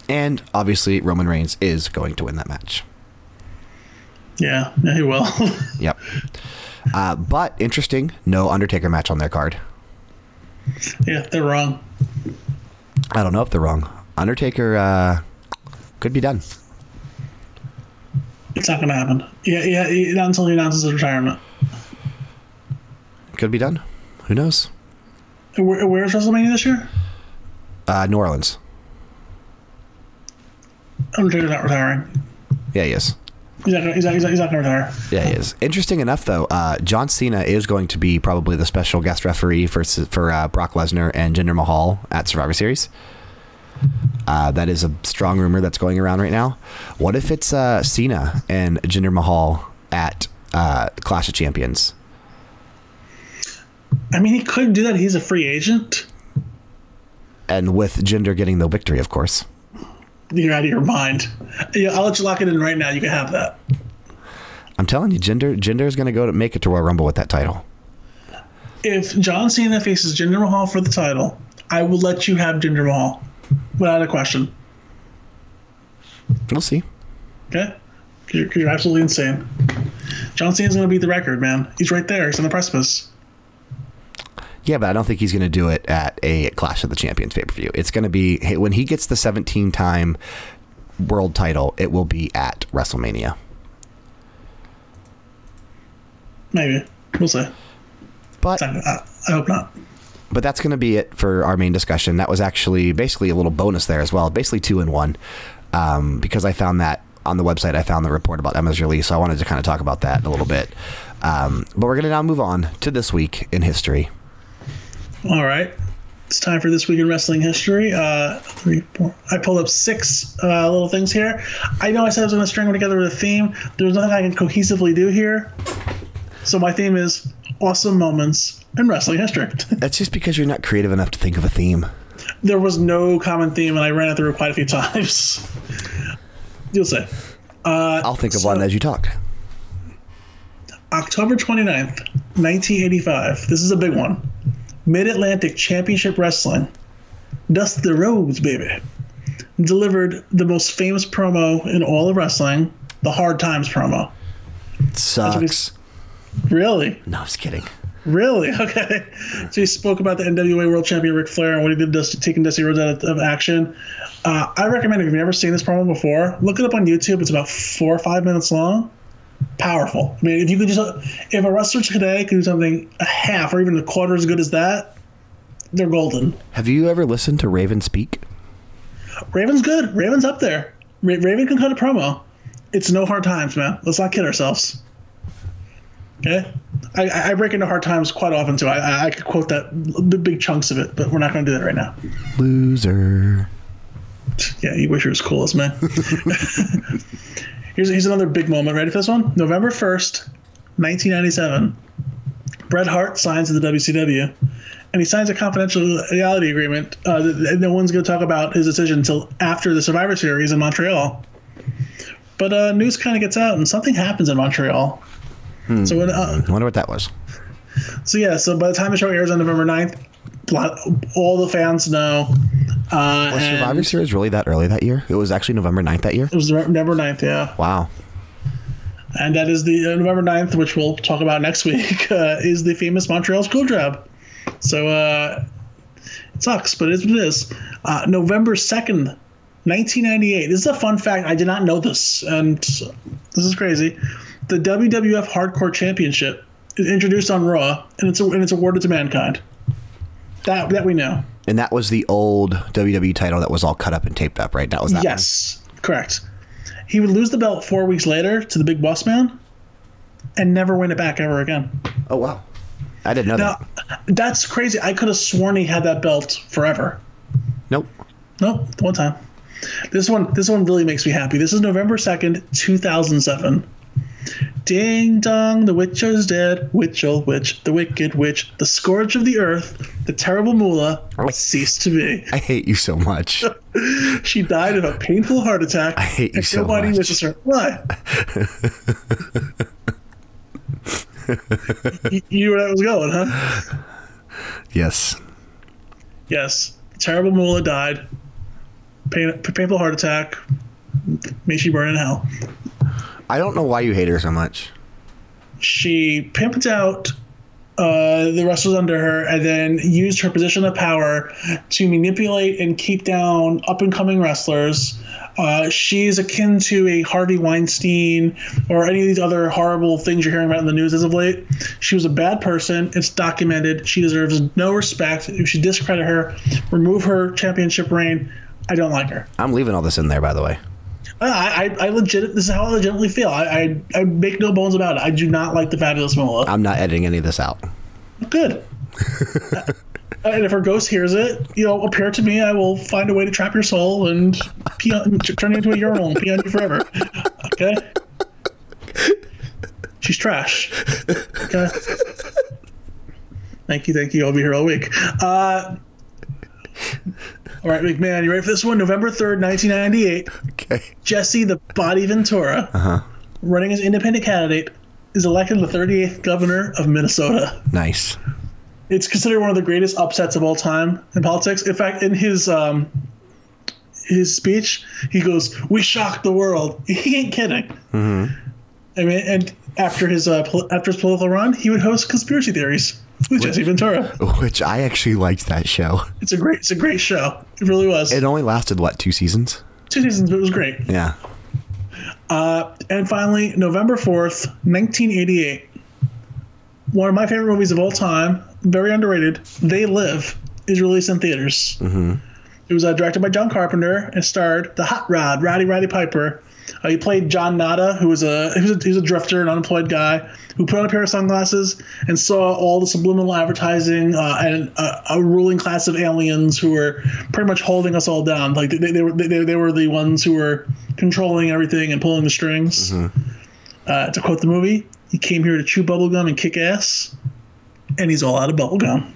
And obviously, Roman Reigns is going to win that match. Yeah, yeah, he will. Yep. Uh, but interesting, no Undertaker match on their card. yeah, they're wrong. I don't know if they're wrong. Undertaker uh, could be done. It's not going to happen. Yeah, yeah, not until he announces his retirement. Could be done. Who knows? Where, where's WrestleMania this year? Uh, New Orleans. Undertaker's not retiring. Yeah, he is. He's not, he's not, he's not, he's not going to retire. Yeah, he is. Interesting enough, though, uh, John Cena is going to be probably the special guest referee for for uh, Brock Lesnar and Jinder Mahal at Survivor Series. Uh, that is a strong rumor that's going around right now. What if it's uh, Cena and Jinder Mahal at uh, Clash of Champions? I mean, he could do that. He's a free agent. And with Jinder getting the victory, of course. You're out of your mind. Yeah, I'll let you lock it in right now. You can have that. I'm telling you, Jinder Jinder is going to go to make it to Royal Rumble with that title. If John Cena faces Jinder Mahal for the title, I will let you have Jinder Mahal without a question. We'll see. Okay? You're, you're absolutely insane. John Cena's going to beat the record, man. He's right there. He's on the precipice. Yeah, but I don't think he's going to do it at a Clash of the Champions pay per view. It's going to be hey, when he gets the 17 time world title, it will be at WrestleMania. Maybe. We'll see. But I, I, I hope not. but that's going to be it for our main discussion. That was actually basically a little bonus there as well, basically two in one, um, because I found that on the website. I found the report about Emma's release, so I wanted to kind of talk about that a little bit. Um, but we're going to now move on to this week in history. All right. It's time for this week in wrestling history. Uh, three, four. I pulled up six uh, little things here. I know I said I was going to string them together with a theme. There's nothing I can cohesively do here. So my theme is awesome moments in wrestling history. That's just because you're not creative enough to think of a theme. there was no common theme, and I ran it through quite a few times. You'll see. I'll think of one as you talk. October 29th, 1985. This is a big one. Mid Atlantic Championship Wrestling. Dusty Rhodes, baby. Delivered the most famous promo in all of wrestling, the Hard Times promo. Sucks. Really? No, I was kidding. Really? Okay. So he spoke about the NWA World Champion Ric Flair and what he did Dusty, taking Dusty Rhodes out of, of action. Uh, I recommend if you've never seen this promo before, look it up on YouTube. It's about four or five minutes long. Powerful. I mean, if you could just, if a wrestler today could do something a half or even a quarter as good as that, they're golden. Have you ever listened to Raven speak? Raven's good. Raven's up there. Ra- Raven can cut a promo. It's no hard times, man. Let's not kid ourselves. Okay, I, I I break into hard times quite often too. I, I, I could quote that big, big chunks of it, but we're not going to do that right now. Loser. Yeah, you wish you were as cool as me. here's here's another big moment. Ready for this one? November first, 1997. Bret Hart signs to the WCW, and he signs a confidentiality agreement. Uh, that no one's going to talk about his decision until after the Survivor Series in Montreal. But uh, news kind of gets out, and something happens in Montreal. So when, uh, I wonder what that was. So yeah, so by the time the show airs on November 9th, all the fans know. Uh, Was Survivor Series really that early that year? It was actually November 9th that year? It was November 9th, yeah. Wow. And that is the uh, November 9th, which we'll talk about next week, uh, is the famous Montreal Screwjob. So uh, it sucks, but it is what it is. Uh, November 2nd, 1998. This is a fun fact. I did not know this, and this is crazy. The WWF Hardcore Championship is introduced on Raw, and it's and it's awarded to Mankind. That that we know. And that was the old WWE title that was all cut up and taped up, right? That was that Yes, correct. He would lose the belt four weeks later to the Big Boss Man, and never win it back ever again. Oh, wow. I didn't know Now, that. that's crazy. I could have sworn he had that belt forever. Nope. Nope, one time. This one, this one really makes me happy. This is November second, two thousand seven. Ding dong, the witch is dead. Witch, old witch, the wicked witch, the scourge of the earth, the terrible Moolah ceased to be. I hate you so much. She died of a painful heart attack. I hate you so nobody much. wishes her. Why? you, you knew where that was going, huh? yes. Yes. The Terrible Moolah died. Pain, painful heart attack. May she burn in hell. I don't know why you hate her so much. She pimped out uh, the wrestlers under her and then used her position of power to manipulate and keep down up and coming wrestlers. Uh, she's akin to a Harvey Weinstein or any of these other horrible things you're hearing about in the news as of late. She was a bad person. It's documented. She deserves no respect. You should discredit her, remove her championship reign. I don't like her. I'm leaving all this in there, by the way. I, I, I legit. This is how I legitimately feel. I, I, I make no bones about it. I do not like the fabulous Moolah. I'm not editing any of this out. Good. and if her ghost hears it, you know, appear to me. I will find a way to trap your soul and pee on, turn you into a urinal and pee on you forever. Okay. She's trash. Okay. Thank you, thank you. I'll be here all week. Uh, all right, McMahon, you ready for this one? November 3rd, 1998. Okay. Jesse the Body Ventura, running as independent candidate, is elected the 38th governor of Minnesota. Nice. It's considered one of the greatest upsets of all time in politics. In fact, in his um, his speech, he goes, "We shocked the world." He ain't kidding. I mean, and after his uh, pol- after his political run, he would host conspiracy theories Jesse Ventura. Which I actually liked that show. It's a great it's a great show. It really was. It only lasted, what, two seasons? Two seasons, but it was great. Yeah. Uh, and finally, November 4th, 1988. One of my favorite movies of all time, very underrated, They Live, is released in theaters. Mm-hmm. It was uh, directed by John Carpenter and starred the hot rod, Roddy Roddy Piper. Uh, he played John Nada, who was a was a, was a drifter, an unemployed guy who put on a pair of sunglasses and saw all the subliminal advertising uh, and uh, a ruling class of aliens who were pretty much holding us all down. Like they, they were they, they were the ones who were controlling everything and pulling the strings. Uh, to quote the movie, he came here to chew bubblegum and kick ass, and he's all out of bubblegum.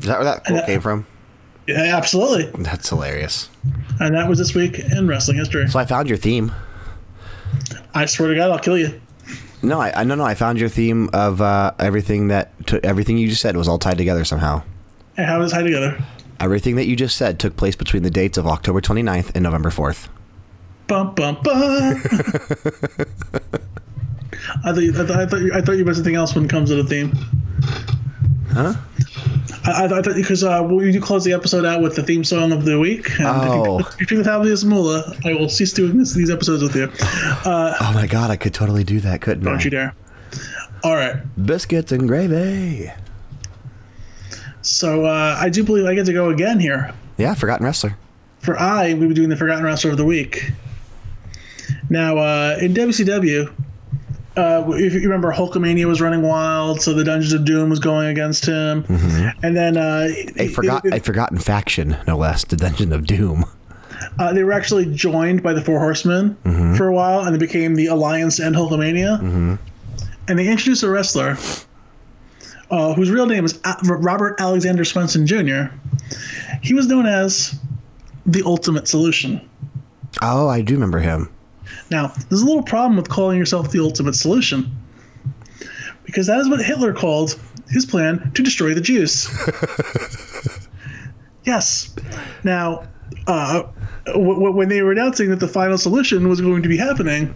Is that where that quote Uh, came from? Yeah, absolutely. That's hilarious. And that was this week in wrestling history. So I found your theme. I swear to God, I'll kill you. No, I, I no no. I found your theme of uh, everything that everything you just said was all tied together somehow. And how does tie together? Everything that you just said took place between the dates of October 29th and November 4th. Bum bum bum. I thought, you, I, thought, I, thought you, I thought you meant something else when it comes to the theme. Huh? I, I thought because uh, we do close the episode out with the theme song of the week. And Oh. if you think the fabulous Moolah, I will cease doing this, these episodes with you. Oh my god, I could totally do that, couldn't I? Don't you dare. All right. Biscuits and gravy. So uh, I do believe I get to go again here. Yeah, Forgotten Wrestler. For I, we were doing the Forgotten Wrestler of the Week. Now, uh, in WCW, uh, if you remember, Hulkamania was running wild, so the Dungeons of Doom was going against him. And then uh, A, forgot, a Forgotten Faction, no less, the Dungeon of Doom. uh, they were actually joined by the Four Horsemen for a while, and they became the Alliance End Hulkamania. And they introduced a wrestler uh, whose real name is Robert Alexander Swenson Jr. He was known as the Ultimate Solution. Oh, I do remember him. Now, there's a little problem with calling yourself the ultimate solution. Because that is what Hitler called his plan to destroy the Jews. yes. Now, uh, w- w- when they were announcing that the final solution was going to be happening,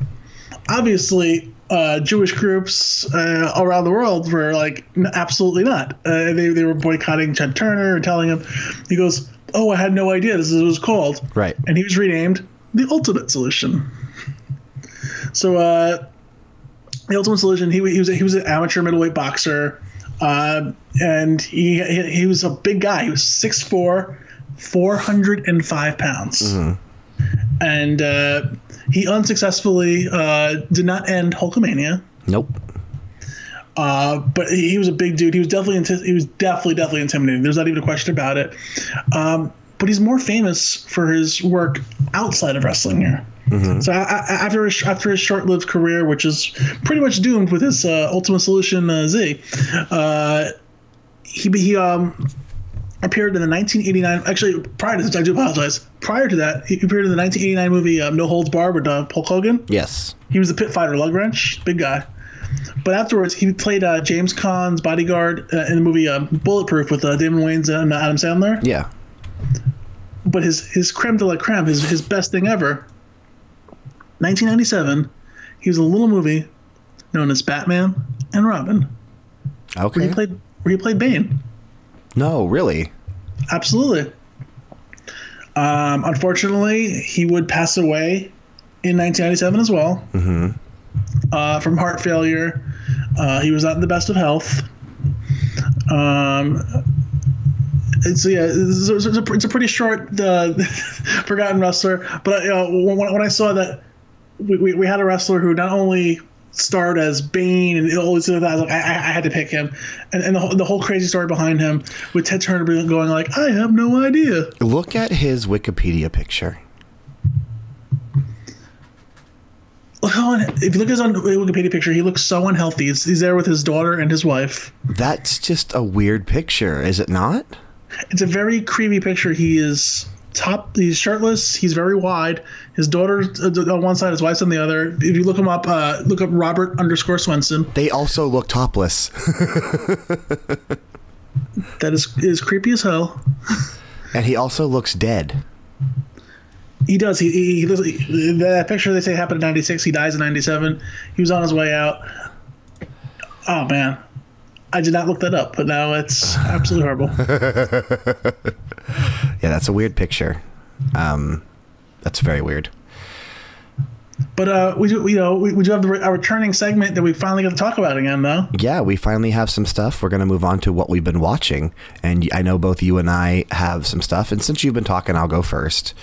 obviously, uh, Jewish groups uh, around the world were like, "N- absolutely not. Uh, they, they were boycotting Ted Turner and telling him, he goes, Oh, I had no idea this is what it was called Right. and he was renamed the Ultimate Solution. So, uh, the Ultimate Solution, he, he was he was an amateur middleweight boxer, uh, and he, he he was a big guy. He was 6'4", 405 pounds, and uh, he unsuccessfully uh, did not end Hulkamania. Nope. Uh, but he, he was a big dude. He was definitely inti- he was definitely definitely intimidating. There's not even a question about it. Um, but he's more famous for his work outside of wrestling here. So I, I, after his, after his short-lived career, which is pretty much doomed with his uh, Ultimate Solution uh, Z, uh, he he um appeared in the 1989. Actually, prior to this, I do apologize. Prior to that, he appeared in the 1989 movie uh, No Holds Barred with uh, Hulk Hogan. Yes. He was the pit fighter, lug wrench, big guy. But afterwards, he played uh, James Caan's bodyguard uh, in the movie uh, Bulletproof with uh, Damon Wayans and Adam Sandler. Yeah. But his his creme de la creme, his his best thing ever. 1997, he was a little movie known as Batman and Robin, where Okay. he played where he played Bane. no, really. Absolutely. Um, unfortunately, he would pass away in 1997 as well uh, from heart failure. Uh, he was not in the best of health. Um, it's yeah, it's, it's, a, it's a pretty short, uh, forgotten wrestler. But uh, when, when I saw that we, we, we had a wrestler who not only starred as Bane and all these other things, I, like, I, I had to pick him, and, and the, whole, the whole crazy story behind him with Ted Turner going like, I have no idea. Look at his Wikipedia picture. Look how un- if you look at his on Wikipedia picture, he looks so unhealthy. He's, he's there with his daughter and his wife. That's just a weird picture, is it not? It's a very creepy picture. He is top. He's shirtless. He's very wide. His daughter's uh, on one side, his wife's on the other. If you look him up, uh, look up Robert underscore Swenson. They also look topless. That is is creepy as hell. and he also looks dead. He does. He, he, he that picture they say happened in '96. He dies in '97. He was on his way out. Oh man, I did not look that up, but now it's absolutely horrible. Yeah, that's a weird picture. Um, that's very weird. But uh, we do, you know, we, we do have the, our returning segment that we finally get to talk about again, though. Yeah, we finally have some stuff. We're going to move on to what we've been watching. And I know both you and I have some stuff. And since you've been talking, I'll go first.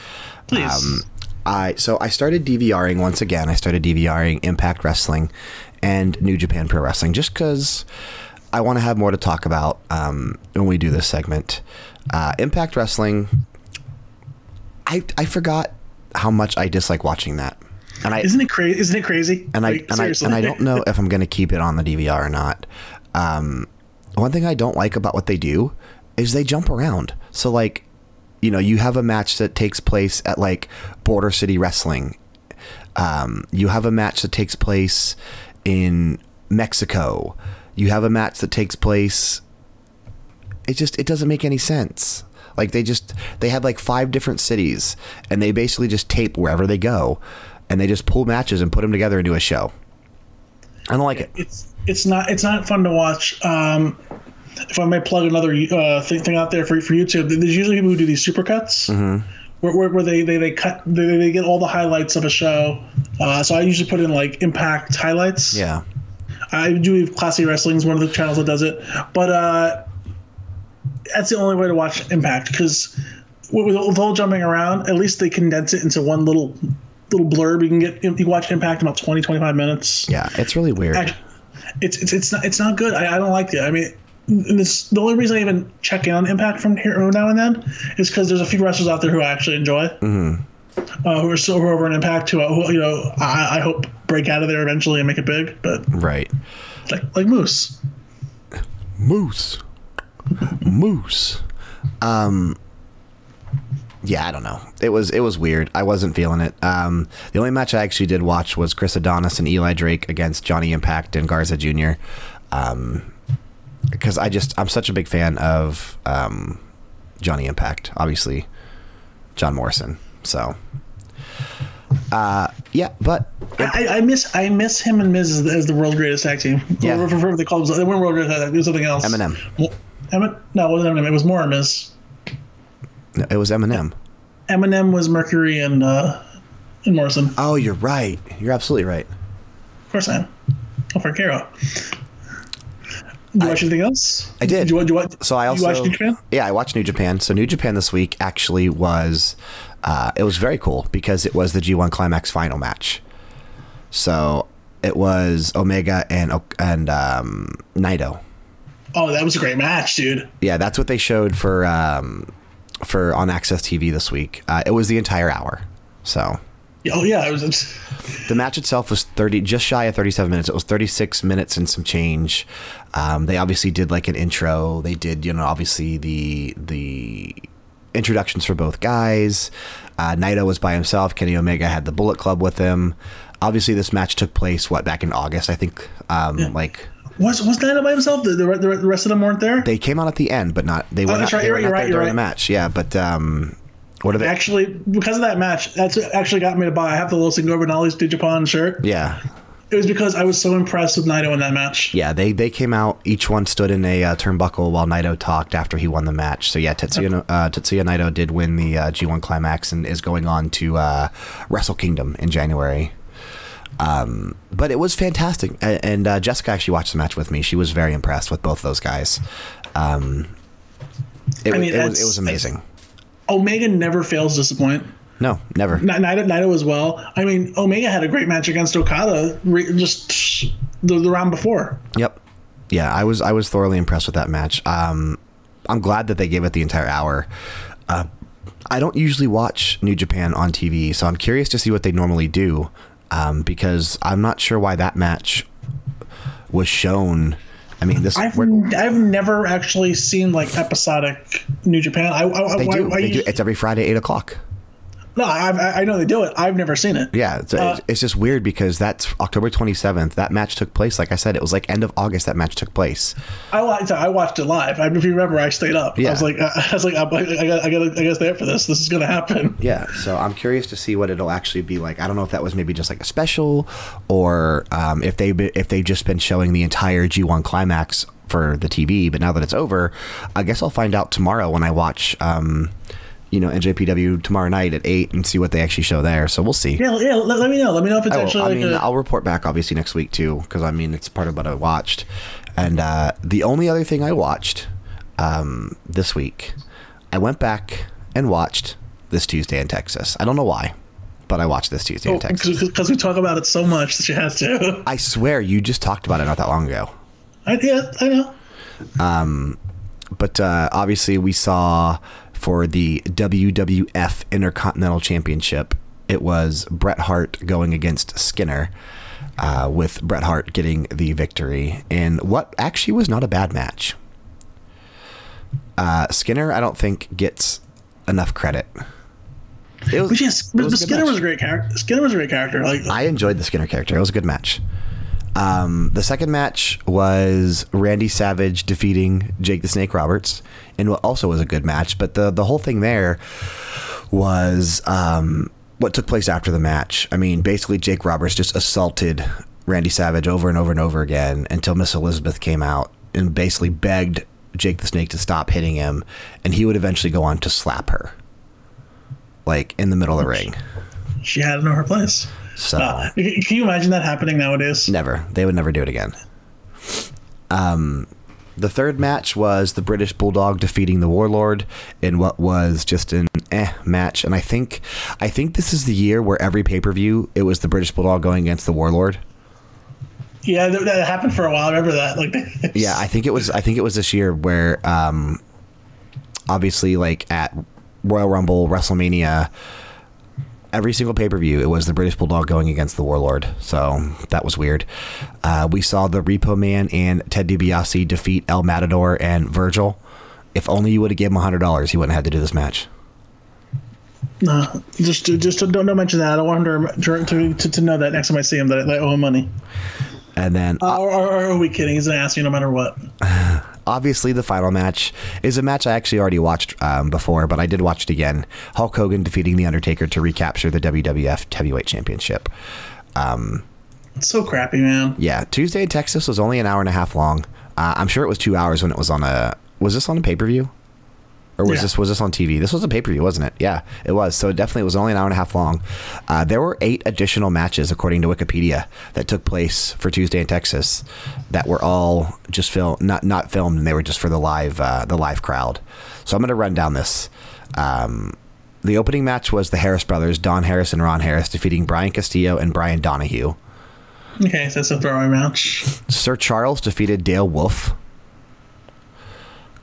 Please. I so I started DVRing once again. I started DVRing Impact Wrestling and New Japan Pro Wrestling just because I want to have more to talk about um, when we do this segment. Uh, Impact Wrestling. I I forgot how much I dislike watching that, and I isn't it crazy? Isn't it crazy? and I Like, and I and I don't know if I'm going to keep it on the DVR or not. Um, one thing I don't like about what they do is they jump around. So like, you know, you have a match that takes place at like Border City Wrestling. Um, you have a match that takes place in Mexico. You have a match that takes place. It just it doesn't make any sense. Like they just they had like five different cities, and they basically just tape wherever they go, and they just pull matches and put them together into a show. I don't like it. it's it's not it's not fun to watch. Um, if I may plug another uh, thing, thing out there for, for YouTube, there's usually people who do these supercuts Mm-hmm. where, where, where they, they, they cut they, they get all the highlights of a show. Uh, so I usually put in like impact highlights. Yeah, I do have Classy Wrestling is one of the channels that does it, but uh, that's the only way to watch Impact because with, with all jumping around, at least they condense it into one little little blurb. You can get you can watch Impact in about 20, 25 minutes. yeah, it's really weird. Act- It's it's it's not it's not good. I, I don't like it. I mean. This, the only reason I even check in on Impact from here now and then is because there's a few wrestlers out there who I actually enjoy, uh, who are still over in Impact, who, uh, who you know I, I hope break out of there eventually and make it big. But right. like like Moose, Moose. Moose. Um yeah, I don't know. It was it was weird. I wasn't feeling it. Um, the only match I actually did watch was Chris Adonis and Eli Drake against Johnny Impact and Garza Jr. Um, because I just I'm such a big fan of um, Johnny Impact. Obviously, John Morrison. So, uh, yeah, but I, I miss I miss him and Miz as, as the world's greatest tag team. Yeah. Or whatever they called. They weren't world greatest tag team. It was something else. MNM. Well, Emin- no, it wasn't MNM. It was more Miz. it was MNM. MNM was Mercury and uh, and Morrison. Oh, you're right. You're absolutely right. Of course I am. Oh, for Caro. Did you watch anything else? I did. Did you, you watch? So I also you watched New Japan? Yeah, I watched New Japan. So New Japan this week actually was uh, it was very cool because it was the G1 Climax final match. So it was Omega and and um, Naito. Oh, that was a great match, dude. Yeah, that's what they showed for um, for on AXS TV this week. Uh, it was the entire hour. So Oh yeah, it was. It's, the match itself was 30 just shy of 37 minutes it was 36 minutes and some change um, they obviously did like an intro they did you know obviously the the introductions for both guys. Uh, naito was by himself. Kenny omega had the bullet club with him. Obviously this match took place what back in august i think um, like was was Naito by himself? The, the, the rest of them weren't there. they came out at the end but not they were Oh, not, right, they you're were right, not you're there right, during the match. Yeah but um, what are they Actually, because of that match, that's actually got me to buy. I have the Los Ingobernables New Japan shirt. yeah It was because I was so impressed with Naito in that match. Yeah, they they came out. Each one stood in a uh, turnbuckle while Naito talked after he won the match. So yeah, Tetsuya uh, Tetsuya Naito did win the uh, G1 Climax and is going on to uh, Wrestle Kingdom in January. Um, but it was fantastic, A- and uh, Jessica actually watched the match with me. She was very impressed with both those guys. Um, it, I mean, it was it was amazing. Omega never fails to disappoint. No, never. N- Naito, Naito as well. I mean, Omega had a great match against Okada re- just the, the round before. Yep. Yeah, I was I was thoroughly impressed with that match. Um, I'm glad that they gave it the entire hour. Uh, I don't usually watch New Japan on TV, so I'm curious to see what they normally do um, because I'm not sure why that match was shown. I mean, this I've, I've never actually seen like episodic New Japan. I, I, they I, do. They do. It's every Friday, eight o'clock. No, I, I know they do it. I've never seen it. Yeah, it's, Uh, it's just weird because that's October 27th. That match took place. Like I said, it was like end of August. That match took place. I watched. I watched it live. I, if you remember, I stayed up. Yeah. I was like, I was like, I, I got, I got, I got stay up for this. This is gonna happen. Yeah, so I'm curious to see what it'll actually be like. I don't know if that was maybe just like a special, or um, if they if they've just been showing the entire G1 climax for the TV. But now that it's over, I guess I'll find out tomorrow when I watch, um, you know, NJPW tomorrow night at eight and see what they actually show there. So we'll see. Yeah, yeah. Let, let me know. Let me know if it's I, will. actually I like mean, a, I'll report back obviously next week too, because I mean it's part of what I watched. And uh, the only other thing I watched um, this week, I went back and watched this Tuesday in Texas. I don't know why, but I watched this Tuesday in Texas. because we talk about it so much that she has to. I swear you just talked about it not that long ago. I, yeah, I know. Um, But uh, obviously, we saw for the WWF Intercontinental Championship, it was Bret Hart going against Skinner, uh, with Bret Hart getting the victory in what actually was not a bad match. Uh, Skinner, I don't think, gets enough credit. It was, But yes, but, was but a good Skinner match. was a great character. Skinner was a great character. Like I enjoyed the Skinner character. It was a good match. Um, the second match was Randy Savage defeating Jake the Snake Roberts, and what also was a good match. But the the whole thing there was um, what took place after the match. I mean, basically, Jake Roberts just assaulted Randy Savage over and over and over again until Miss Elizabeth came out and basically begged Jake the Snake to stop hitting him, and he would eventually go on to slap her, like in the middle of the ring. she had to know her place. So. Uh, can you imagine that happening nowadays? Never. They would never do it again. Um, the third match was the British Bulldog defeating the Warlord in what was just an eh match, and I think I think this is the year where every pay per view it was the British Bulldog going against the Warlord. Yeah, that, that happened for a while. I remember that. Like, Yeah, I think it was. I think it was this year where, um, obviously, like at Royal Rumble, WrestleMania, every single pay per view, it was the British Bulldog going against the Warlord. So that was weird. Uh, we saw the Repo Man and Ted DiBiase defeat El Matador and Virgil. If only you would have given him hundred dollars, he wouldn't have had to do this match. no, just just don't don't mention that. I don't want her to, to, to, to know that next time I see him that I owe him money. And then Uh, or, or, or are we kidding? He's gonna ask you no matter what. obviously the final match is a match I actually already watched um, before, but I did watch it again. Hulk Hogan defeating The Undertaker to recapture the WWF Heavyweight Championship. It's so crappy, man. Yeah, Tuesday in Texas was only an hour and a half long. Uh, I'm sure it was two hours when it was on a. Was this on a pay per view? Or was Yeah. this was this on TV? This was a pay per view, wasn't it? Yeah, it was. So definitely, it definitely was only an hour and a half long. Uh, there were eight additional matches, according to Wikipedia, that took place for Tuesday in Texas, that were all just film not not filmed, and they were just for the live uh, the live crowd. So I'm going to run down this. Um, the opening match was the Harris brothers, Don Harris and Ron Harris, defeating Brian Castillo and Brian Donahue. Okay, so that's a throwaway match. Sir Charles defeated Dale Wolf.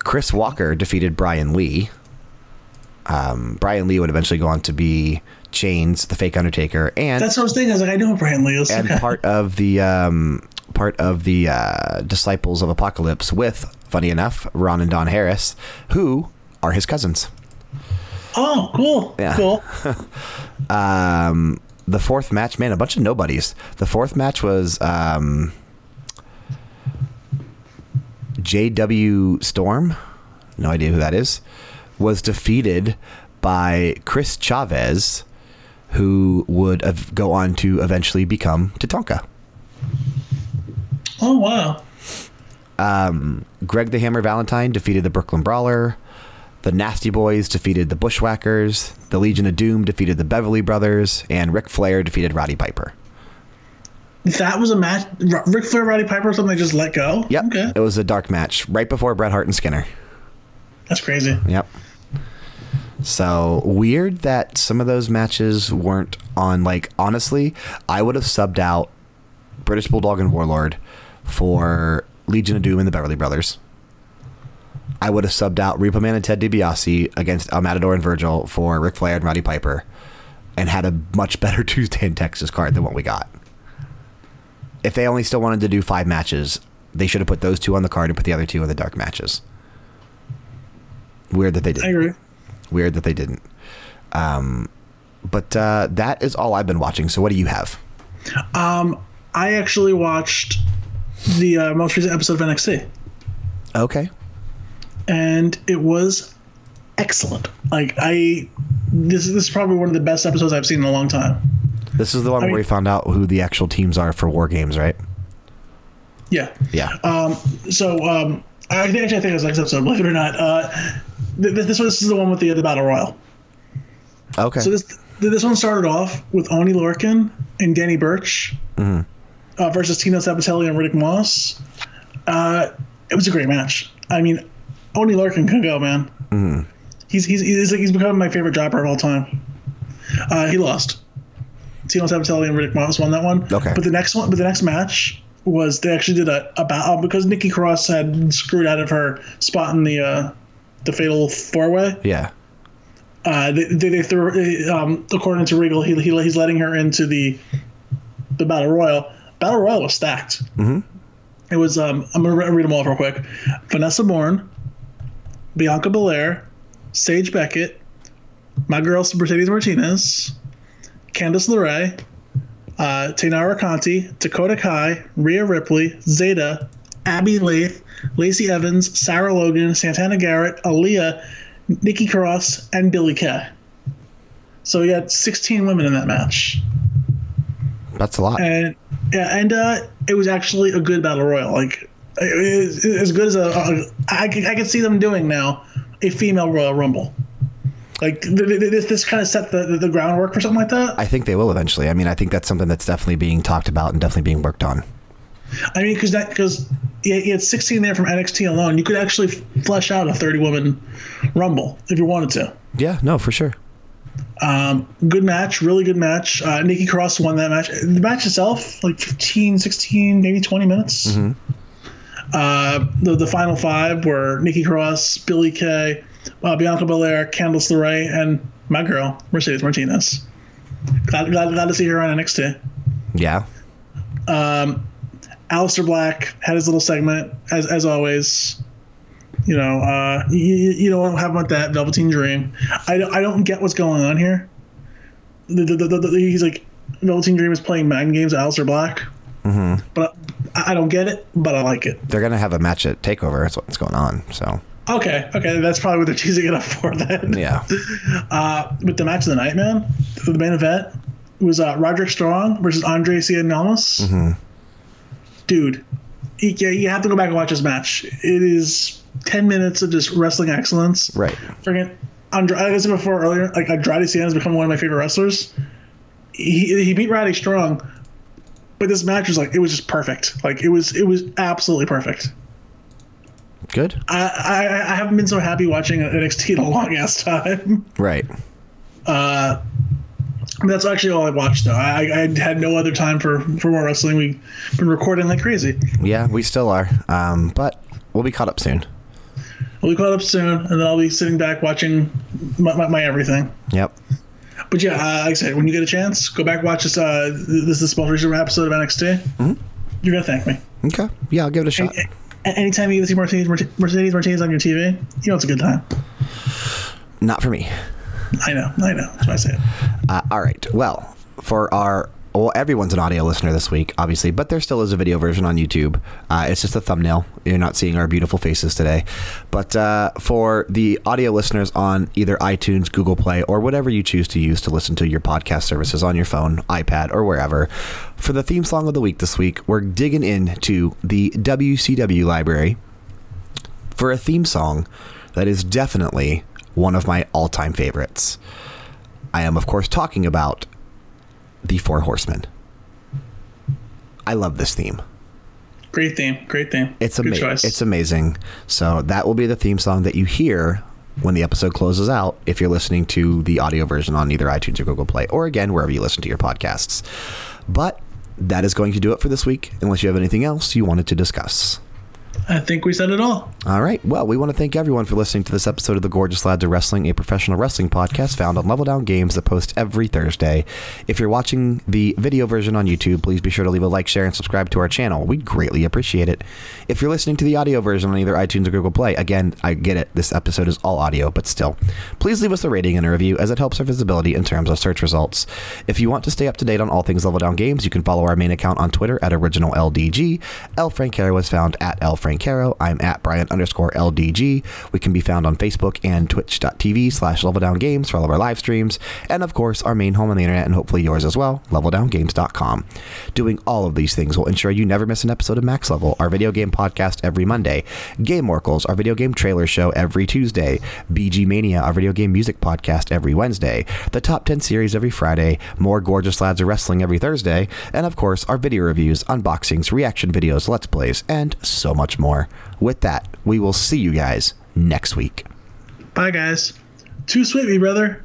Chris Walker defeated Brian Lee. Um, Brian Lee would eventually go on to be Chainz, the fake Undertaker, and That's what I was thinking. I was like, I know who Brian Lee is. and part of the um, part of the uh, disciples of Apocalypse with, funny enough, Ron and Don Harris, who are his cousins. oh, cool. Yeah. Cool. Um, the fourth match, man, a bunch of nobodies. The fourth match was um, J.W. Storm, no idea who that is, was defeated by Chris Chavis, who would go on to eventually become Tatanka. Oh, wow. Um, Greg the Hammer Valentine defeated the Brooklyn Brawler. The Nasty Boys defeated the Bushwhackers. The Legion of Doom defeated the Beverly Brothers. And Ric Flair defeated Roddy Piper. That was a match. Ric Flair, Roddy Piper, or something they just let go? Yep. Okay. It was a dark match right before Bret Hart and Skinner. That's crazy. Yep. So weird that some of those matches weren't on. Like, honestly, I would have subbed out British Bulldog and Warlord for Legion of Doom and the Beverly Brothers. I would have subbed out Repo Man and Ted DiBiase against El Matador and Virgil for Ric Flair and Roddy Piper and had a much better Tuesday in Texas card than what we got. If they only still wanted to do five matches, they should have put those two on the card and put the other two in the dark matches. Weird that they did I agree. weird that they didn't. Um, but uh, that is all I've been watching. So what do you have? I actually watched the uh, most recent episode of NXT, Okay. and it was excellent. Like I, this this is probably one of the best episodes I've seen in a long time. This is the one I where mean- we found out who the actual teams are for War Games, right? Yeah. Yeah. Um, so um, I think actually I think it was next episode. Believe it or not, uh, th- th- this one this is the one with the the battle royal. okay. So this this one started off with Oni Lorcan and Danny Burch uh, versus Tino Sabbatelli and Riddick Moss. Uh, it was a great match. I mean, Oni Lorcan can go, man. He's he's he's, he's become my favorite jobber of all time. Uh, he lost. Tino Sabbatelli and Riddick Moss won that one. Okay. But the next one, but the next match was they actually did a about because Nikki Cross had screwed out of her spot in the uh, the fatal four way yeah. uh, they, they, they threw, um, according to Regal, he, he, he's letting her into the the battle royal. Battle royal was stacked. Mm-hmm. It was. Um, I'm gonna re- read them all real quick. Vanessa Borne, Bianca Belair, Sage Beckett, my girl Mercedes Martinez, Candice LeRae, uh, Taynara Conti, Dakota Kai, Rhea Ripley, Zeta, Abbey Laith, Lacey Evans, Sarah Logan, Santana Garrett, Aliyah, Nikki Cross, and Billie Kay. So we had 16 women in that match, That's a lot. and yeah, and uh, it was actually a good battle royal. Like it it as good as a, a I, I could see them doing now a female Royal Rumble. Like th- th- this, this kind of set the, the groundwork for something like that. I think they will eventually. I mean, I think that's something that's definitely being talked about and definitely being worked on. I mean, because that because you had 16 there from NXT alone, you could actually flesh out a 30 woman Rumble if you wanted to. Yeah, no, for sure. Um, good match, really good match. Uh, Nikki Cross won that match. The match itself, like 15, 16, maybe 20 minutes. Uh, the, the final five were Nikki Cross, Billie Kay, uh, Bianca Belair, Candice LeRae, and my girl, Mercedes Martinez. Glad, glad, glad to see her on NXT. Yeah. Um, Aleister Black had his little segment, as, as always. You know, uh, you, you don't have about that Velveteen Dream. I don't, I don't get what's going on here. The, the, the, the, he's like, Velveteen Dream is playing mind games Aleister Black. Mm-hmm. But I, I don't get it, but I like it. They're going to have a match at TakeOver. That's what's going on. So, Okay, okay, that's probably what they're teasing it up for then. yeah. Uh, but the match of the night, man, the main event was uh, Roderick Strong versus Andre Cien Almas. Dude, you, yeah, you have to go back and watch this match. It is ten minutes of just wrestling excellence. Right. Freaking Andre, like I said before earlier, like Andrade Cien has become one of my favorite wrestlers. He he beat Roddy Strong, but this match was like it was just perfect. Like it was it was absolutely perfect. Good. I, I, I haven't been so happy watching NXT in a long ass time. Right. Uh, that's actually all I watched though. I, I had no other time for, for more wrestling. We've been recording like crazy. Yeah, we still are. Um, but we'll be caught up soon. We'll be caught up soon, and then I'll be sitting back watching my, my, my everything. Yep. But yeah, uh, like I said, when you get a chance, go back watch this. Uh, this is the most recent episode of NXT. Mm-hmm. You're gonna thank me. Okay. Yeah, I'll give it a shot. A- anytime you see Mercedes Mercedes Martinez on your TV, you know it's a good time. Not for me. I know. I know. That's why I say it. Uh, all right. Well, for our well, everyone's an audio listener this week, obviously, but there still is a video version on YouTube. Uh, it's just a thumbnail. You're not seeing our beautiful faces today. But uh, for the audio listeners on either iTunes, Google Play, or whatever you choose to use to listen to your podcast services on your phone, iPad, or wherever, for the theme song of the week this week, we're digging into the WCW library for a theme song that is definitely one of my all time favorites. I am, of course, talking about the Four Horsemen. I love this theme. Great theme. Great theme. It's amazing. It's amazing. So that will be the theme song that you hear when the episode closes out if you're listening to the audio version on either iTunes or Google Play or again wherever you listen to your podcasts. But that is going to do it for this week unless you have anything else you wanted to discuss. I think we said it all. All right. Well, we want to thank everyone for listening to this episode of the Gorgeous Lads of Wrestling, a professional wrestling podcast found on Level Down Games that posts every Thursday. If you're watching the video version on YouTube, please be sure to leave a like, share, and subscribe to our channel. We'd greatly appreciate it. If you're listening to the audio version on either iTunes or Google Play, again, I get it. This episode is all audio, but still, please leave us a rating and a review as it helps our visibility in terms of search results. If you want to stay up to date on all things Level Down Games, you can follow our main account on Twitter at OriginalLDG. El Francaro is found at El Francaro. I'm at Brian underscore LDG. We can be found on Facebook and twitch.tv slash Level Down Games for all of our live streams. And of course, our main home on the internet and hopefully yours as well, leveldowngames.com. Doing all of these things will ensure you never miss an episode of Max Level, our video game podcast every Monday, Game Oracles, our video game trailer show every Tuesday, VG Mania, our video game music podcast every Wednesday, the Top 10 series every Friday, more Gorgeous Lads Wrestling every Thursday, and of course, our video reviews, unboxings, reaction videos, let's plays, and so much more. With that, we will see you guys next week. Bye, guys. Too sweet, me brother.